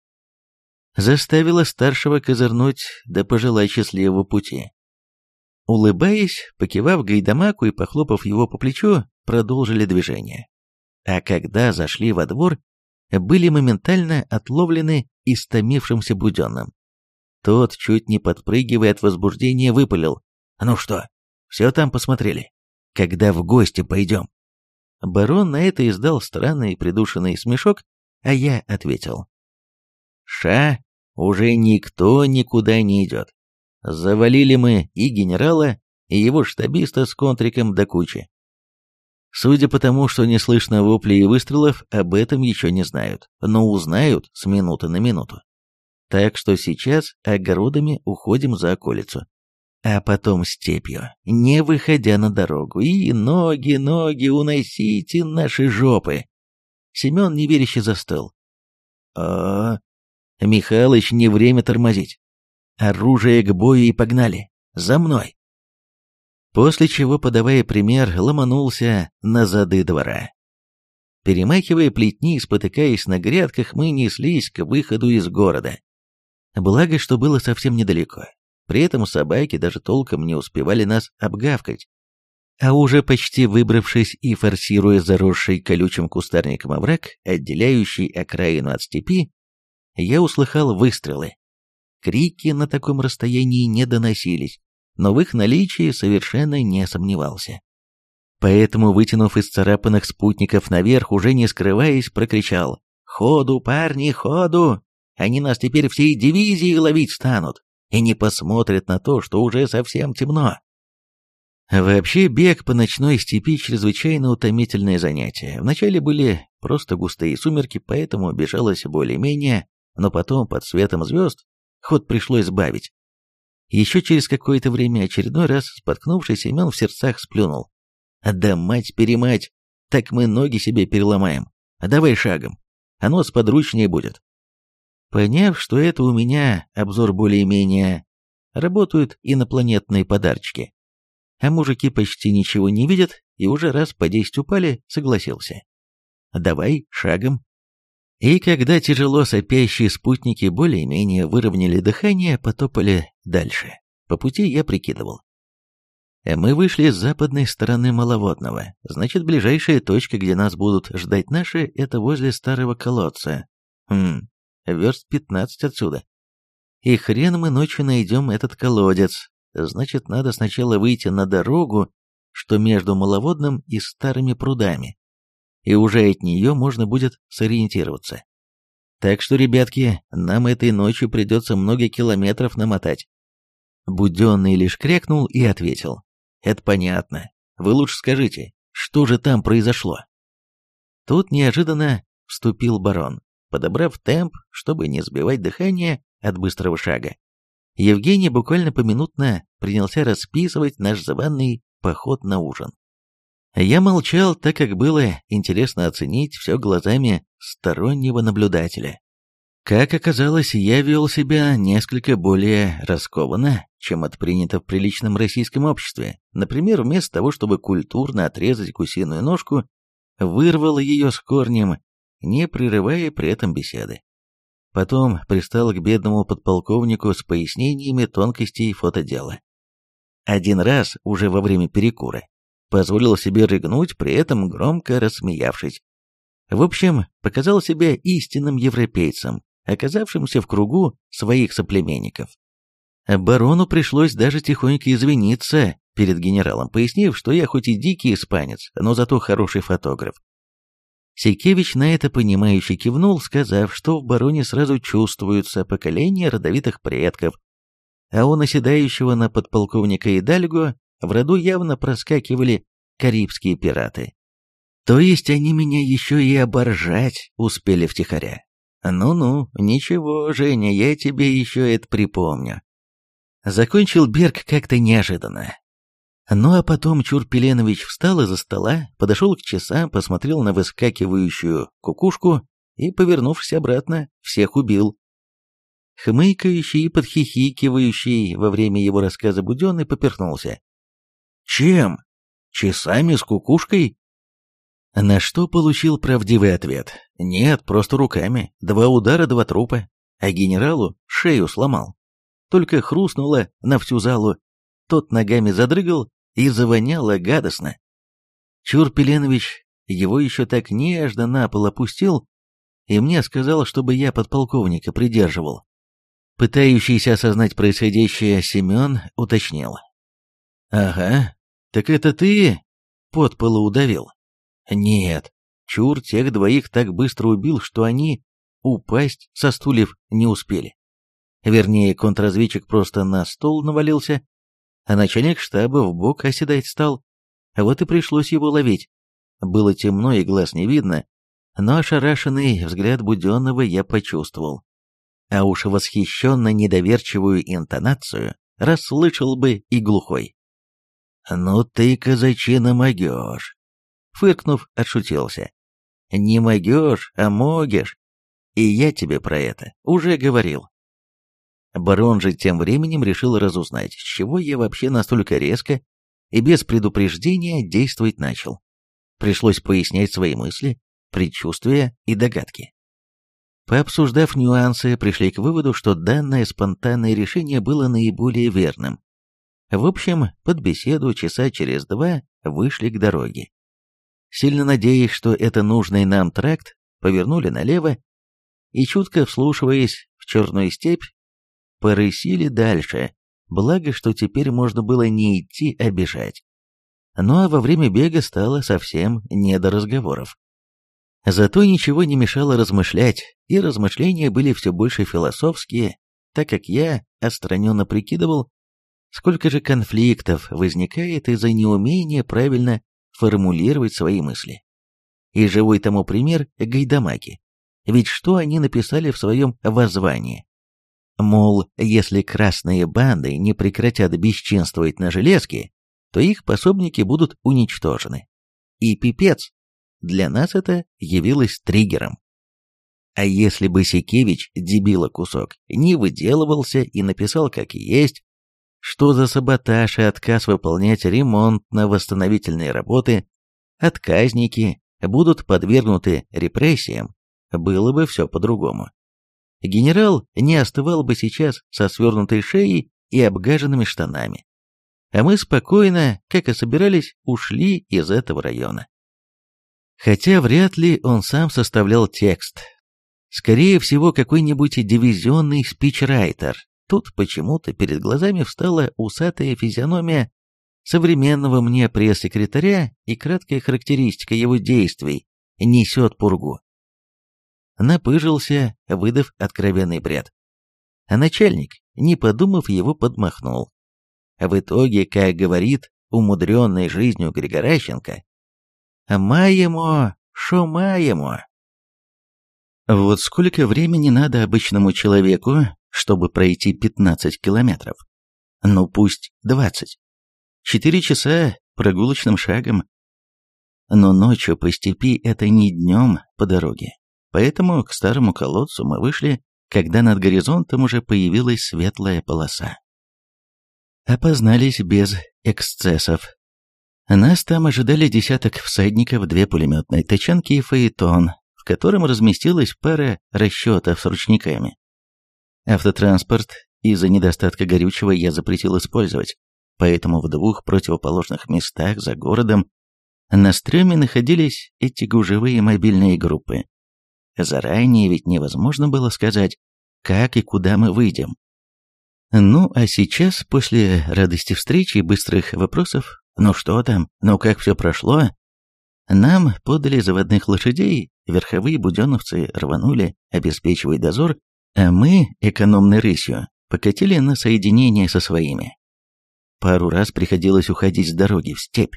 заставила старшего козырнуть да пожелать счастливого пути. Улыбаясь, покивав Гайдамаку и похлопав его по плечу, продолжили движение. А когда зашли во двор, были моментально отловлены истомившимся Буденным. Тот, чуть не подпрыгивая от возбуждения, выпалил. «Ну что, все там посмотрели? Когда в гости пойдем?» Барон на это издал странный придушенный смешок, а я ответил. Ша, уже никто никуда не идет. Завалили мы и генерала, и его штабиста с контриком до кучи. Судя по тому, что не слышно воплей и выстрелов, об этом еще не знают, но узнают с минуты на минуту. Так что сейчас огородами уходим за околицу, а потом степью, не выходя на дорогу, и ноги, ноги, уносите наши жопы. Семен неверяще застыл. «А, Михалыч, не время тормозить. Оружие к бою и погнали. За мной. После чего, подавая пример, ломанулся на зады двора. Перемахивая плетни и спотыкаясь на грядках, мы неслись к выходу из города. Благо, что было совсем недалеко. При этом собаки даже толком не успевали нас обгавкать. А уже почти выбравшись и форсируя заросший колючим кустарником овраг, отделяющий окраину от степи, я услыхал выстрелы. Крики на таком расстоянии не доносились, но в их наличии совершенно не сомневался. Поэтому, вытянув из царапанных спутников наверх, уже не скрываясь, прокричал «Ходу, парни, ходу! Они нас теперь всей дивизией ловить станут и не посмотрят на то, что уже совсем темно». Вообще, бег по ночной степи чрезвычайно утомительное занятие. Вначале были просто густые сумерки, поэтому бежалось более-менее, но потом, под светом звезд, ход пришлось сбавить. Еще через какое-то время очередной раз, споткнувшись, Семен в сердцах сплюнул. «Да мать-перемать, так мы ноги себе переломаем. Давай шагом, оно сподручнее будет». Поняв, что это у меня обзор более-менее, работают инопланетные подарочки. А мужики почти ничего не видят и уже раз по десять упали, согласился. «Давай шагом». И когда тяжело сопящие спутники более-менее выровняли дыхание, потопали дальше. По пути я прикидывал. Мы вышли с западной стороны Маловодного. Значит, ближайшая точка, где нас будут ждать наши, это возле старого колодца. Хм, верст 15 отсюда. И хрен мы ночью найдем этот колодец. Значит, надо сначала выйти на дорогу, что между Маловодным и старыми прудами. И уже от нее можно будет сориентироваться. Так что, ребятки, нам этой ночью придется много километров намотать. Буденный лишь крякнул и ответил. Это понятно. Вы лучше скажите, что же там произошло? Тут неожиданно вступил барон, подобрав темп, чтобы не сбивать дыхание от быстрого шага. Евгений буквально поминутно принялся расписывать наш заванный поход на ужин. Я молчал, так как было интересно оценить все глазами стороннего наблюдателя. Как оказалось, я вел себя несколько более раскованно, чем от принято в приличном российском обществе. Например, вместо того, чтобы культурно отрезать гусиную ножку, вырвал ее с корнем, не прерывая при этом беседы. Потом пристал к бедному подполковнику с пояснениями тонкостей фотодела. Один раз, уже во время перекура, позволил себе рыгнуть, при этом громко рассмеявшись. В общем, показал себя истинным европейцем, оказавшимся в кругу своих соплеменников. Барону пришлось даже тихонько извиниться перед генералом, пояснив, что я хоть и дикий испанец, но зато хороший фотограф. Сикевич на это понимающе кивнул, сказав, что в бароне сразу чувствуются поколения родовитых предков, а у наседающего на подполковника Идальго в роду явно проскакивали карибские пираты. То есть они меня еще и оборжать успели втихаря. Ну-ну, ничего, Женя, я тебе еще это припомню. Закончил Берг как-то неожиданно. Ну а потом Чур Пеленович встал из-за стола, подошел к часам, посмотрел на выскакивающую кукушку и, повернувшись обратно, всех убил. Хмыкающий и подхихикивающий во время его рассказа Буденный поперхнулся. «Чем? Часами с кукушкой?» На что получил правдивый ответ. «Нет, просто руками. Два удара, два трупа. А генералу шею сломал. Только хрустнуло на всю залу. Тот ногами задрыгал и завоняло гадостно. Чур Пеленович его еще так нежно на пол опустил и мне сказал, чтобы я подполковника придерживал. Пытающийся осознать происходящее Семен уточнил. «Ага, так это ты под полу удавил?» «Нет, Чур тех двоих так быстро убил, что они упасть со стульев не успели. Вернее, контрразведчик просто на стол навалился, а начальник штаба в бок оседать стал. Вот и пришлось его ловить. Было темно и глаз не видно, но ошарашенный взгляд Буденного я почувствовал. А уж восхищенно недоверчивую интонацию расслышал бы и глухой. «Ну ты, казачина, могешь!» Фыркнув, отшутился. «Не могешь, а могешь. И я тебе про это уже говорил». Барон же тем временем решил разузнать, с чего я вообще настолько резко и без предупреждения действовать начал. Пришлось пояснять свои мысли, предчувствия и догадки. Пообсуждав нюансы, пришли к выводу, что данное спонтанное решение было наиболее верным. В общем, под беседу часа через два вышли к дороге. Сильно надеясь, что это нужный нам тракт, повернули налево и, чутко вслушиваясь в черную степь, порысили дальше, благо, что теперь можно было не идти, а бежать. Ну а во время бега стало совсем не до разговоров. Зато ничего не мешало размышлять, и размышления были все больше философские, так как я отстраненно прикидывал, сколько же конфликтов возникает из-за неумения правильно формулировать свои мысли. И живой тому пример Гайдамаки. Ведь что они написали в своем воззвании? Мол, если красные банды не прекратят бесчинствовать на железке, то их пособники будут уничтожены. И пипец, для нас это явилось триггером. А если бы Сикевич, дебила кусок, не выделывался и написал как есть, что за саботаж и отказ выполнять ремонтно-восстановительные работы, отказники будут подвергнуты репрессиям, было бы все по-другому генерал не остывал бы сейчас со свернутой шеей и обгаженными штанами. А мы спокойно, как и собирались, ушли из этого района. Хотя вряд ли он сам составлял текст. Скорее всего, какой-нибудь дивизионный спичрайтер. Тут почему-то перед глазами встала усатая физиономия современного мне пресс-секретаря и краткая характеристика его действий несет пургу. Напыжился, выдав откровенный бред. А начальник, не подумав, его подмахнул. В итоге, как говорит умудренный жизнью Григоращенко, «Маемо, шо маемо?» Вот сколько времени надо обычному человеку, чтобы пройти 15 километров? Ну пусть 20. Четыре часа прогулочным шагом. Но ночью по степи это не днем по дороге. Поэтому к старому колодцу мы вышли, когда над горизонтом уже появилась светлая полоса. Опознались без эксцессов. Нас там ожидали десяток всадников, две пулеметные тачанки и фаэтон, в котором разместилась пара расчетов с ручниками. Автотранспорт из-за недостатка горючего я запретил использовать, поэтому в двух противоположных местах за городом на стреме находились эти гужевые мобильные группы. Заранее ведь невозможно было сказать, как и куда мы выйдем. Ну, а сейчас, после радости встречи и быстрых вопросов, ну что там, ну как все прошло, нам подали заводных лошадей, верховые буденовцы рванули обеспечивать дозор, а мы, экономной рысью, покатили на соединение со своими. Пару раз приходилось уходить с дороги в степь,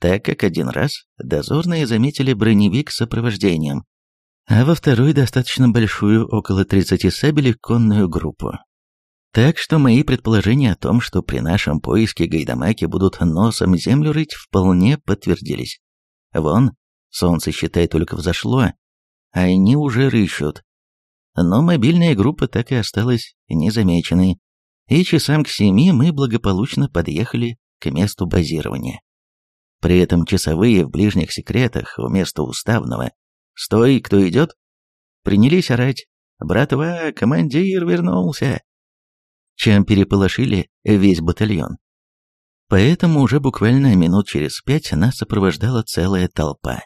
так как один раз дозорные заметили броневик с сопровождением, а во второй достаточно большую, около 30 сабелей, конную группу. Так что мои предположения о том, что при нашем поиске гайдамаки будут носом землю рыть, вполне подтвердились. Вон, солнце, считай, только взошло, а они уже рыщут. Но мобильная группа так и осталась незамеченной, и часам к семи мы благополучно подъехали к месту базирования. При этом часовые в ближних секретах вместо уставного «Стой, кто идет?» принялись орать «Братва, командир вернулся!» чем переполошили весь батальон. Поэтому уже буквально минут через пять нас сопровождала целая толпа.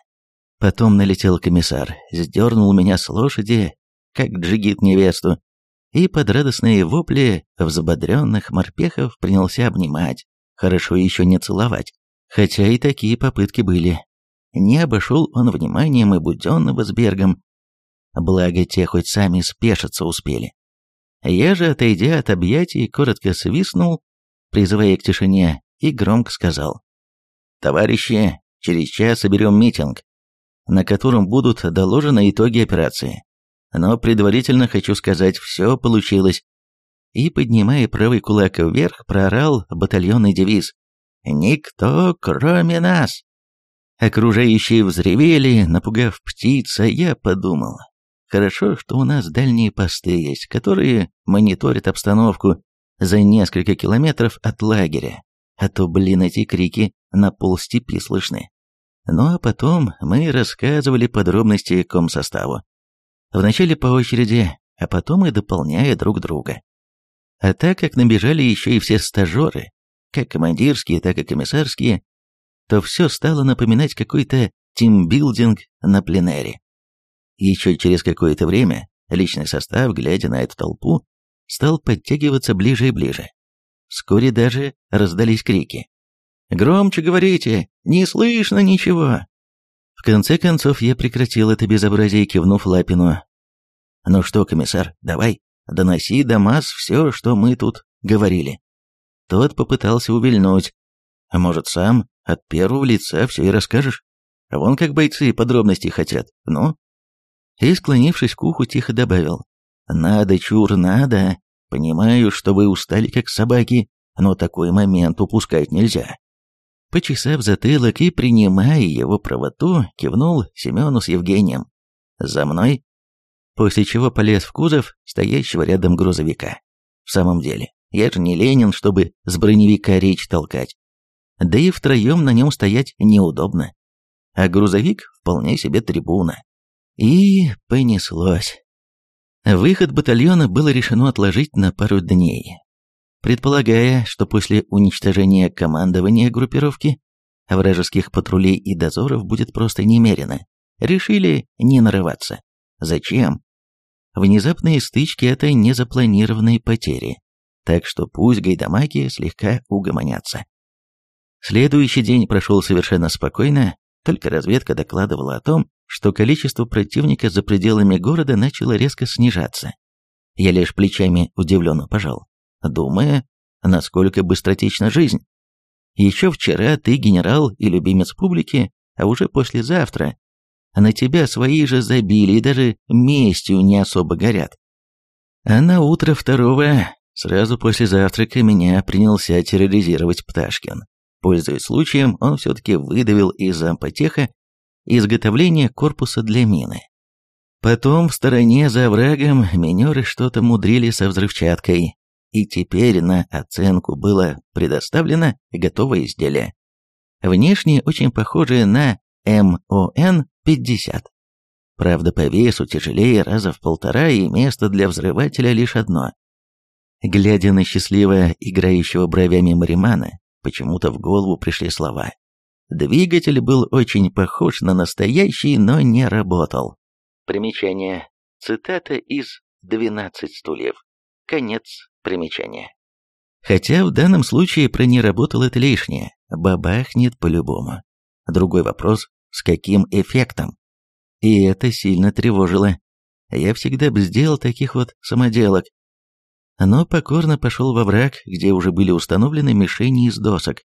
Потом налетел комиссар, сдернул меня с лошади, как джигит невесту, и под радостные вопли взбодренных морпехов принялся обнимать, хорошо еще не целовать, хотя и такие попытки были. Не обошел он вниманием и Буденного с Бергом, благо те хоть сами спешиться успели. Я же, отойдя от объятий, коротко свистнул, призывая к тишине, и громко сказал. «Товарищи, через час соберем митинг, на котором будут доложены итоги операции. Но предварительно хочу сказать, все получилось. И, поднимая правый кулак вверх, проорал батальонный девиз. «Никто, кроме нас!» Окружающие взревели, напугав птица, я подумал. Хорошо, что у нас дальние посты есть, которые мониторят обстановку за несколько километров от лагеря, а то, блин, эти крики на полстепи слышны. Ну а потом мы рассказывали подробности комсоставу. Вначале по очереди, а потом и дополняя друг друга. А так как набежали еще и все стажеры, как командирские, так и комиссарские, то все стало напоминать какой-то тимбилдинг на пленэре. Еще через какое-то время личный состав, глядя на эту толпу, стал подтягиваться ближе и ближе. Вскоре даже раздались крики. «Громче говорите! Не слышно ничего!» В конце концов я прекратил это безобразие, кивнув Лапину. «Ну что, комиссар, давай, доноси до масс все, что мы тут говорили». Тот попытался увильнуть. «А может, сам от первого лица все и расскажешь? Вон как бойцы подробностей хотят, ну?» И, склонившись к уху, тихо добавил. «Надо, чур, надо. Понимаю, что вы устали, как собаки, но такой момент упускать нельзя. Почесав затылок и принимая его правоту, кивнул Семену с Евгением. «За мной!» После чего полез в кузов стоящего рядом грузовика. В самом деле, я же не Ленин, чтобы с броневика речь толкать. Да и втроем на нем стоять неудобно. А грузовик вполне себе трибуна. И понеслось. Выход батальона было решено отложить на пару дней. Предполагая, что после уничтожения командования группировки вражеских патрулей и дозоров будет просто немерено, решили не нарываться. Зачем? Внезапные стычки – это незапланированные потери, так что пусть гайдамаки слегка угомонятся. Следующий день прошел совершенно спокойно, только разведка докладывала о том, что количество противника за пределами города начало резко снижаться. Я лишь плечами удивленно пожал, думая, насколько быстротечна жизнь. Еще вчера ты генерал и любимец публики, а уже послезавтра на тебя свои же забили и даже местью не особо горят. А на утро второго, сразу после завтрака, меня принялся терроризировать Пташкин. Пользуясь случаем, он все-таки выдавил из зампотеха изготовление корпуса для мины. Потом в стороне за оврагом минеры что-то мудрили со взрывчаткой, и теперь на оценку было предоставлено готовое изделие. Внешне очень похожее на МОН-50. Правда, по весу тяжелее раза в полтора, и место для взрывателя лишь одно. Глядя на счастливо играющего бровями Маримана, почему-то в голову пришли слова. Двигатель был очень похож на настоящий, но не работал. Примечание. Цитата из «12 стульев». Конец примечания. Хотя в данном случае про «не работал» это лишнее, бабахнет по-любому. Другой вопрос, с каким эффектом? И это сильно тревожило. Я всегда бы сделал таких вот самоделок, но покорно пошел во враг, где уже были установлены мишени из досок.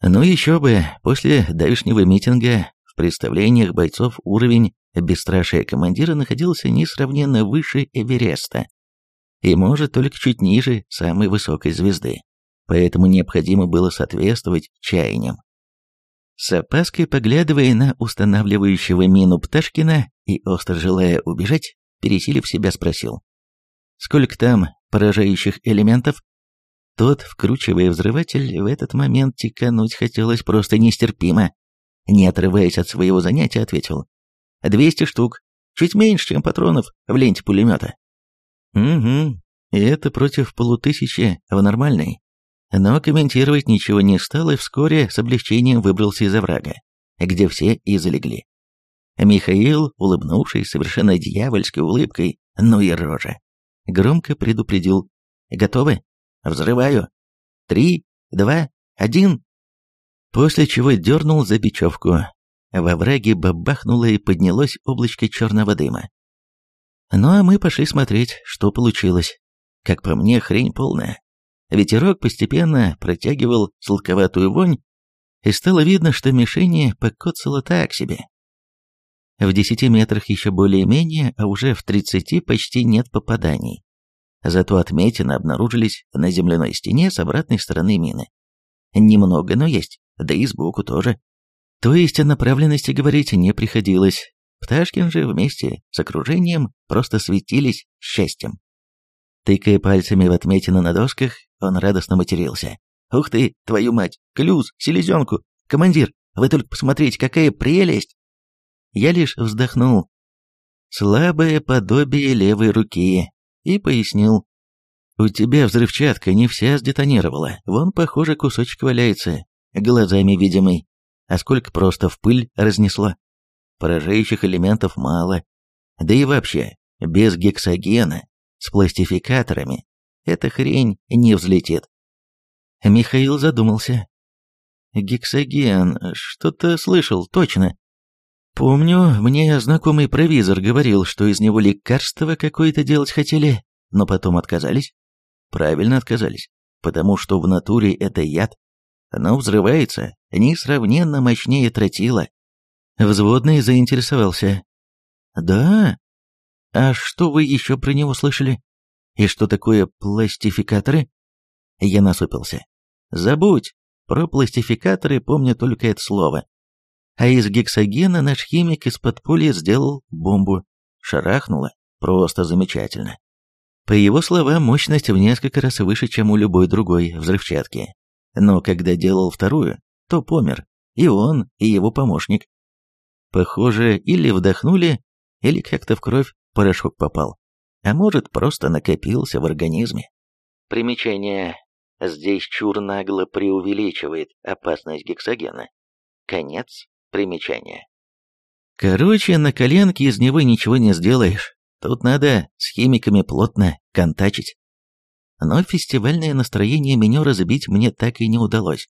Ну еще бы, после давешнего митинга в представлениях бойцов уровень бесстрашия командира находился несравненно выше Эвереста и может только чуть ниже самой высокой звезды, поэтому необходимо было соответствовать чаяниям. С опаской поглядывая на устанавливающего мину Пташкина и остро желая убежать, пересилив себя спросил. «Сколько там поражающих элементов, тот, вкручивая взрыватель, в этот момент тикануть хотелось просто нестерпимо. Не отрываясь от своего занятия, ответил. «Двести штук. Чуть меньше, чем патронов в ленте пулемета». «Угу. И это против полутысячи в нормальной». Но комментировать ничего не стал и вскоре с облегчением выбрался из оврага, где все и залегли. Михаил, улыбнувшись совершенно дьявольской улыбкой, ну и рожа, громко предупредил. «Готовы? Взрываю. Три, два, один!» После чего дернул за бечевку. Во враге бабахнуло и поднялось облачко черного дыма. Ну а мы пошли смотреть, что получилось. Как по мне, хрень полная. Ветерок постепенно протягивал сладковатую вонь, и стало видно, что мишени покоцало так себе. В десяти метрах еще более-менее, а уже в тридцати почти нет попаданий. Зато отметины обнаружились на земляной стене с обратной стороны мины. Немного, но есть, да и сбоку тоже. То есть о направленности говорить не приходилось. Пташкин же вместе с окружением просто светились счастьем. Тыкая пальцами в отметины на досках, он радостно матерился. «Ух ты, твою мать! Клюз, селезенку! Командир, вы только посмотрите, какая прелесть!» Я лишь вздохнул. Слабое подобие левой руки, и пояснил. «У тебя взрывчатка не вся сдетонировала, вон, похоже, кусочек валяется, глазами видимый, а сколько просто в пыль разнесло. Поражающих элементов мало, да и вообще, без гексогена, с пластификаторами, эта хрень не взлетит». Михаил задумался. «Гексоген, что-то слышал, точно. Помню, мне знакомый провизор говорил, что из него лекарство какое-то делать хотели, но потом отказались. Правильно отказались, потому что в натуре это яд. Оно взрывается, несравненно мощнее тротила. Взводный заинтересовался. «Да? А что вы еще про него слышали? И что такое пластификаторы?» Я насупился. «Забудь, про пластификаторы помню только это слово. А из гексогена наш химик из подполья сделал бомбу. Шарахнуло. Просто замечательно. По его словам, мощность в несколько раз выше, чем у любой другой взрывчатки. Но когда делал вторую, то помер. И он, и его помощник. Похоже, или вдохнули, или как-то в кровь порошок попал. А может, просто накопился в организме. Примечание. Здесь чур нагло преувеличивает опасность гексогена. Конец примечания. Короче, на коленке из него ничего не сделаешь. Тут надо с химиками плотно контачить. Но фестивальное настроение меню разбить мне так и не удалось.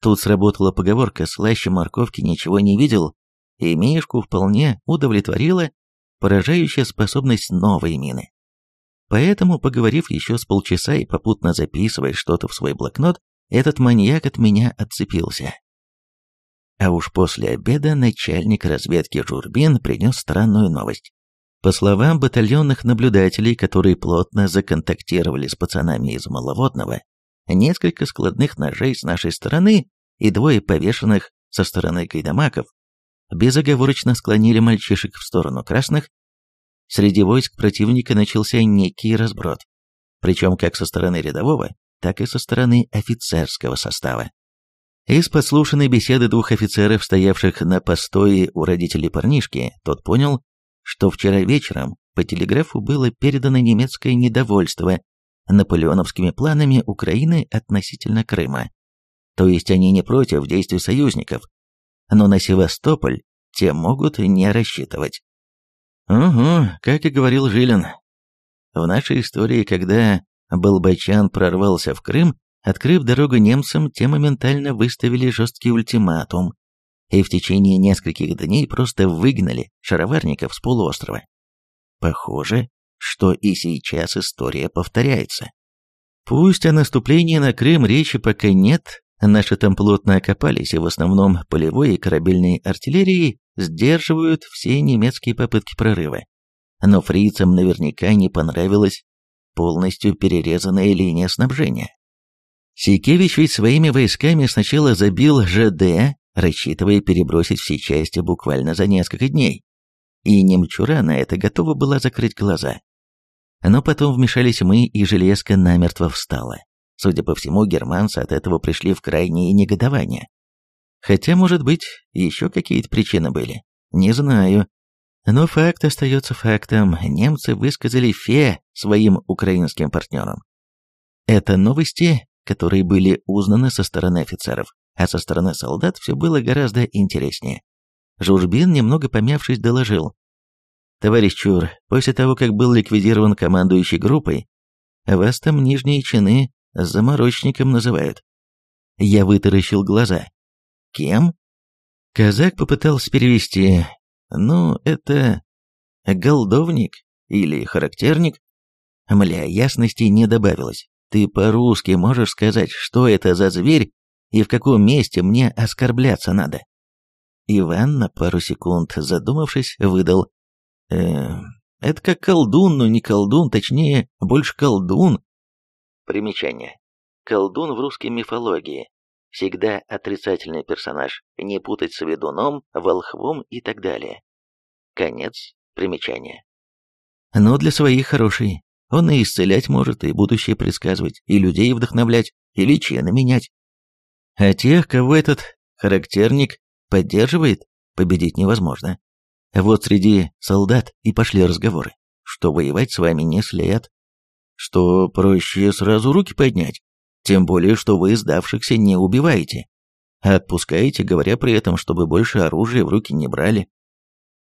Тут сработала поговорка «слаще морковки ничего не видел», и Мишку вполне удовлетворила поражающая способность новой мины. Поэтому, поговорив еще с полчаса и попутно записывая что-то в свой блокнот, этот маньяк от меня отцепился. А уж после обеда начальник разведки Журбин принес странную новость. По словам батальонных наблюдателей, которые плотно законтактировали с пацанами из Маловодного, несколько складных ножей с нашей стороны и двое повешенных со стороны гайдамаков безоговорочно склонили мальчишек в сторону красных. Среди войск противника начался некий разброд, причем как со стороны рядового, так и со стороны офицерского состава. Из подслушанной беседы двух офицеров, стоявших на постое у родителей парнишки, тот понял, что вчера вечером по телеграфу было передано немецкое недовольство наполеоновскими планами Украины относительно Крыма. То есть они не против действий союзников, но на Севастополь те могут не рассчитывать. Угу, как и говорил Жилин. В нашей истории, когда Балбачан прорвался в Крым, Открыв дорогу немцам, те моментально выставили жесткий ультиматум и в течение нескольких дней просто выгнали шароварников с полуострова. Похоже, что и сейчас история повторяется. Пусть о наступлении на Крым речи пока нет, наши там плотно окопались и в основном полевой и корабельной артиллерией сдерживают все немецкие попытки прорыва. Но фрицам наверняка не понравилась полностью перерезанная линия снабжения. Сикевич ведь своими войсками сначала забил ЖД, рассчитывая перебросить все части буквально за несколько дней. И Немчура на это готова была закрыть глаза. Но потом вмешались мы, и железка намертво встала. Судя по всему, германцы от этого пришли в крайнее негодование. Хотя, может быть, еще какие-то причины были. Не знаю. Но факт остается фактом. Немцы высказали фе своим украинским партнерам. Это новости, которые были узнаны со стороны офицеров, а со стороны солдат все было гораздо интереснее. Журбин, немного помявшись, доложил. «Товарищ Чур, после того, как был ликвидирован командующей группой, вас там нижние чины заморочником называют». Я вытаращил глаза. «Кем?» Казак попытался перевести. «Ну, это... голдовник или характерник?» Мля, ясности не добавилось. Ты по-русски можешь сказать, что это за зверь и в каком месте мне оскорбляться надо?» Иван на пару секунд, задумавшись, выдал. «Э, это как колдун, но не колдун, точнее, больше колдун». Примечание. Колдун в русской мифологии. Всегда отрицательный персонаж, не путать с ведуном, волхвом и так далее. Конец примечания. Но для своих хороший. Он и исцелять может, и будущее предсказывать, и людей вдохновлять, и личины менять. А тех, кого этот характерник поддерживает, победить невозможно. Вот среди солдат и пошли разговоры, что воевать с вами не след, что проще сразу руки поднять, тем более, что вы сдавшихся не убиваете, а отпускаете, говоря при этом, чтобы больше оружия в руки не брали.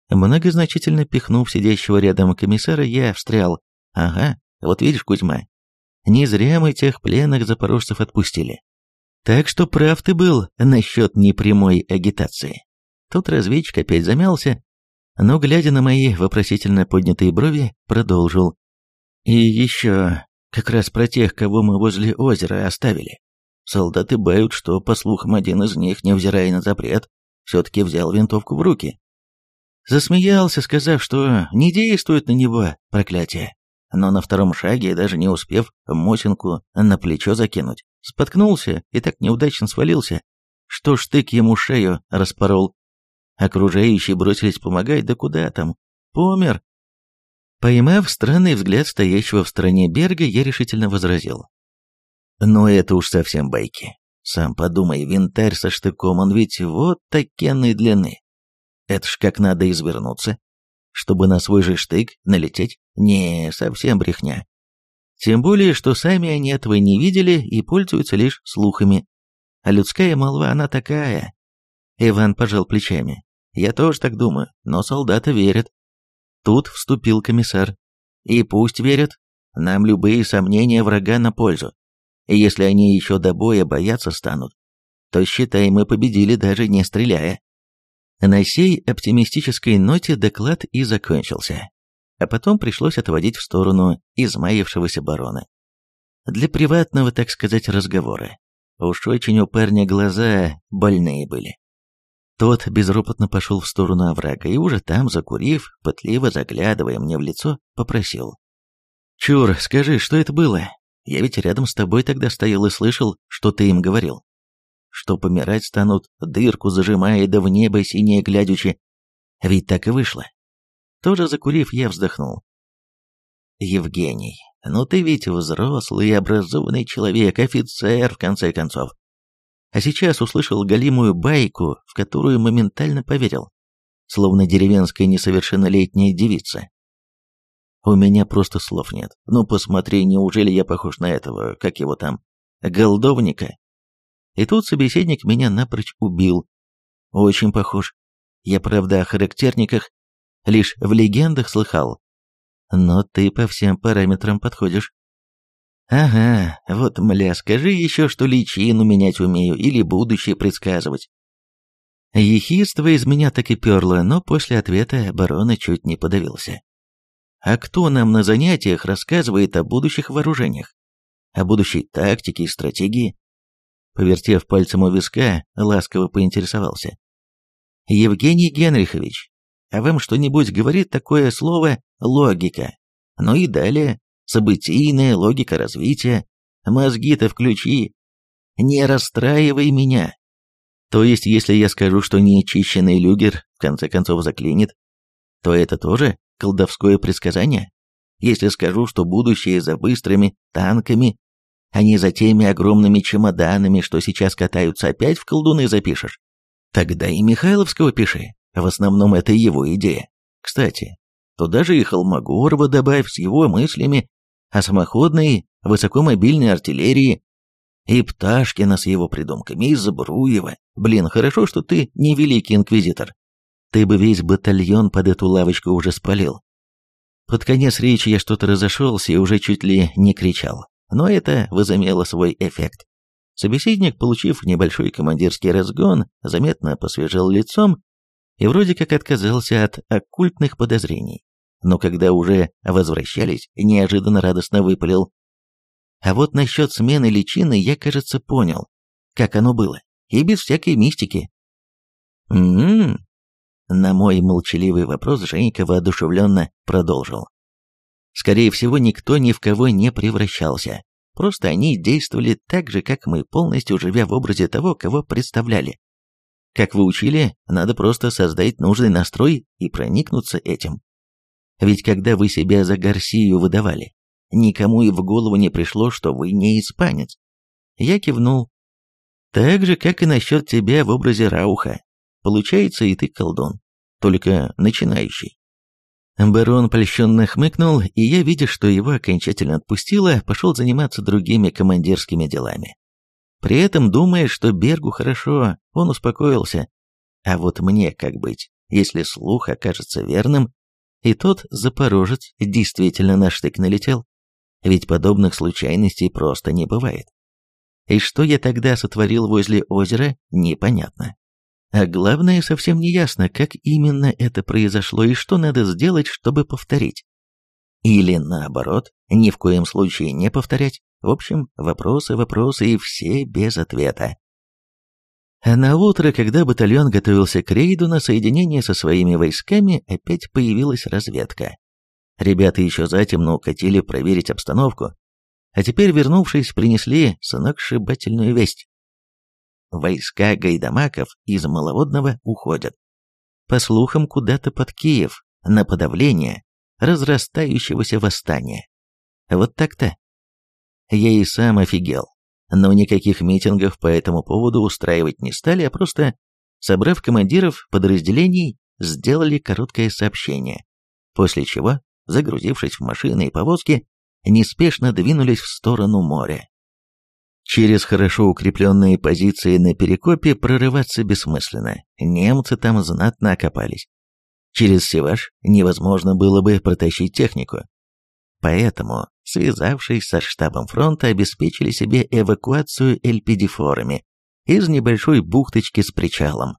Многозначительно пихнув сидящего рядом комиссара, я встрял. Ага, вот видишь, Кузьма, не зря мы тех пленных запорожцев отпустили. Так что прав ты был насчет непрямой агитации. Тут разведчик опять замялся, но, глядя на мои вопросительно поднятые брови, продолжил. И еще, как раз про тех, кого мы возле озера оставили. Солдаты бают, что, по слухам, один из них, невзирая на запрет, все-таки взял винтовку в руки. Засмеялся, сказав, что не действует на него проклятие но на втором шаге, даже не успев Мосинку на плечо закинуть, споткнулся и так неудачно свалился, что штык ему шею распорол. Окружающие бросились помогать, да куда там, помер. Поймав странный взгляд стоящего в стороне Берга, я решительно возразил. Но это уж совсем байки. Сам подумай, винтарь со штыком, он ведь вот такенной длины. Это ж как надо извернуться, чтобы на свой же штык налететь. Не, совсем брехня. Тем более, что сами они этого не видели и пользуются лишь слухами. А людская молва она такая. Иван пожал плечами. Я тоже так думаю, но солдаты верят. Тут вступил комиссар. И пусть верят. Нам любые сомнения врага на пользу. И если они еще до боя бояться станут, то, считай, мы победили даже не стреляя. На сей оптимистической ноте доклад и закончился а потом пришлось отводить в сторону измаившегося барона. Для приватного, так сказать, разговора. Уж очень у парня глаза больные были. Тот безропотно пошел в сторону оврага и уже там, закурив, пытливо заглядывая мне в лицо, попросил. «Чур, скажи, что это было? Я ведь рядом с тобой тогда стоял и слышал, что ты им говорил. Что помирать станут, дырку зажимая, да в небо синее глядячи. Ведь так и вышло. Тоже закурив, я вздохнул. «Евгений, ну ты ведь взрослый и образованный человек, офицер, в конце концов. А сейчас услышал галимую байку, в которую моментально поверил, словно деревенская несовершеннолетняя девица. У меня просто слов нет. Ну посмотри, неужели я похож на этого, как его там, голдовника? И тут собеседник меня напрочь убил. Очень похож. Я, правда, о характерниках лишь в легендах слыхал. Но ты по всем параметрам подходишь. Ага, вот, мля, скажи еще, что личину менять умею или будущее предсказывать. Ехидство из меня так и перло, но после ответа барона чуть не подавился. А кто нам на занятиях рассказывает о будущих вооружениях? О будущей тактике и стратегии? Повертев пальцем у виска, ласково поинтересовался. Евгений Генрихович, а вам что-нибудь говорит такое слово «логика»? Ну и далее, событийная логика развития. Мозги-то включи. Не расстраивай меня. То есть, если я скажу, что неочищенный люгер в конце концов заклинит, то это тоже колдовское предсказание? Если скажу, что будущее за быстрыми танками, а не за теми огромными чемоданами, что сейчас катаются, опять в колдуны запишешь? Тогда и Михайловского пиши. В основном это его идея. Кстати, туда же и Холмогорова добавь с его мыслями о самоходной высокомобильной артиллерии, и Пташкина с его придумками, и Забруева. Блин, хорошо, что ты не великий инквизитор. Ты бы весь батальон под эту лавочку уже спалил. Под конец речи я что-то разошелся и уже чуть ли не кричал, но это возымело свой эффект. Собеседник, получив небольшой командирский разгон, заметно посвежел лицом и вроде как отказался от оккультных подозрений. Но когда уже возвращались, неожиданно радостно выпалил. А вот насчет смены личины я, кажется, понял, как оно было, и без всякой мистики. «М-м-м», на мой молчаливый вопрос Женька воодушевленно продолжил. Скорее всего, никто ни в кого не превращался. Просто они действовали так же, как мы, полностью живя в образе того, кого представляли. Как вы учили, надо просто создать нужный настрой и проникнуться этим. Ведь когда вы себя за Гарсию выдавали, никому и в голову не пришло, что вы не испанец. Я кивнул. Так же, как и насчет тебя в образе Рауха. Получается, и ты колдун, только начинающий. Барон польщенно хмыкнул, и я, видя, что его окончательно отпустило, пошел заниматься другими командирскими делами. При этом думая, что Бергу хорошо, он успокоился. А вот мне как быть, если слух окажется верным, и тот запорожец действительно на штык налетел? Ведь подобных случайностей просто не бывает. И что я тогда сотворил возле озера, непонятно. А главное, совсем не ясно, как именно это произошло и что надо сделать, чтобы повторить. Или наоборот, ни в коем случае не повторять. В общем, вопросы, вопросы и все без ответа. На утро, когда батальон готовился к рейду на соединение со своими войсками, опять появилась разведка. Ребята еще затемно укатили проверить обстановку, а теперь, вернувшись, принесли сногсшибательную весть. Войска гайдамаков из Маловодного уходят. По слухам, куда-то под Киев, на подавление разрастающегося восстания. Вот так-то. Я и сам офигел. Но никаких митингов по этому поводу устраивать не стали, а просто, собрав командиров подразделений, сделали короткое сообщение, после чего, загрузившись в машины и повозки, неспешно двинулись в сторону моря. Через хорошо укрепленные позиции на Перекопе прорываться бессмысленно, немцы там знатно окопались. Через Севаш невозможно было бы протащить технику. Поэтому, связавшись со штабом фронта, обеспечили себе эвакуацию эльпидифорами из небольшой бухточки с причалом,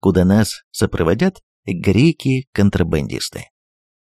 куда нас сопроводят греки-контрабандисты.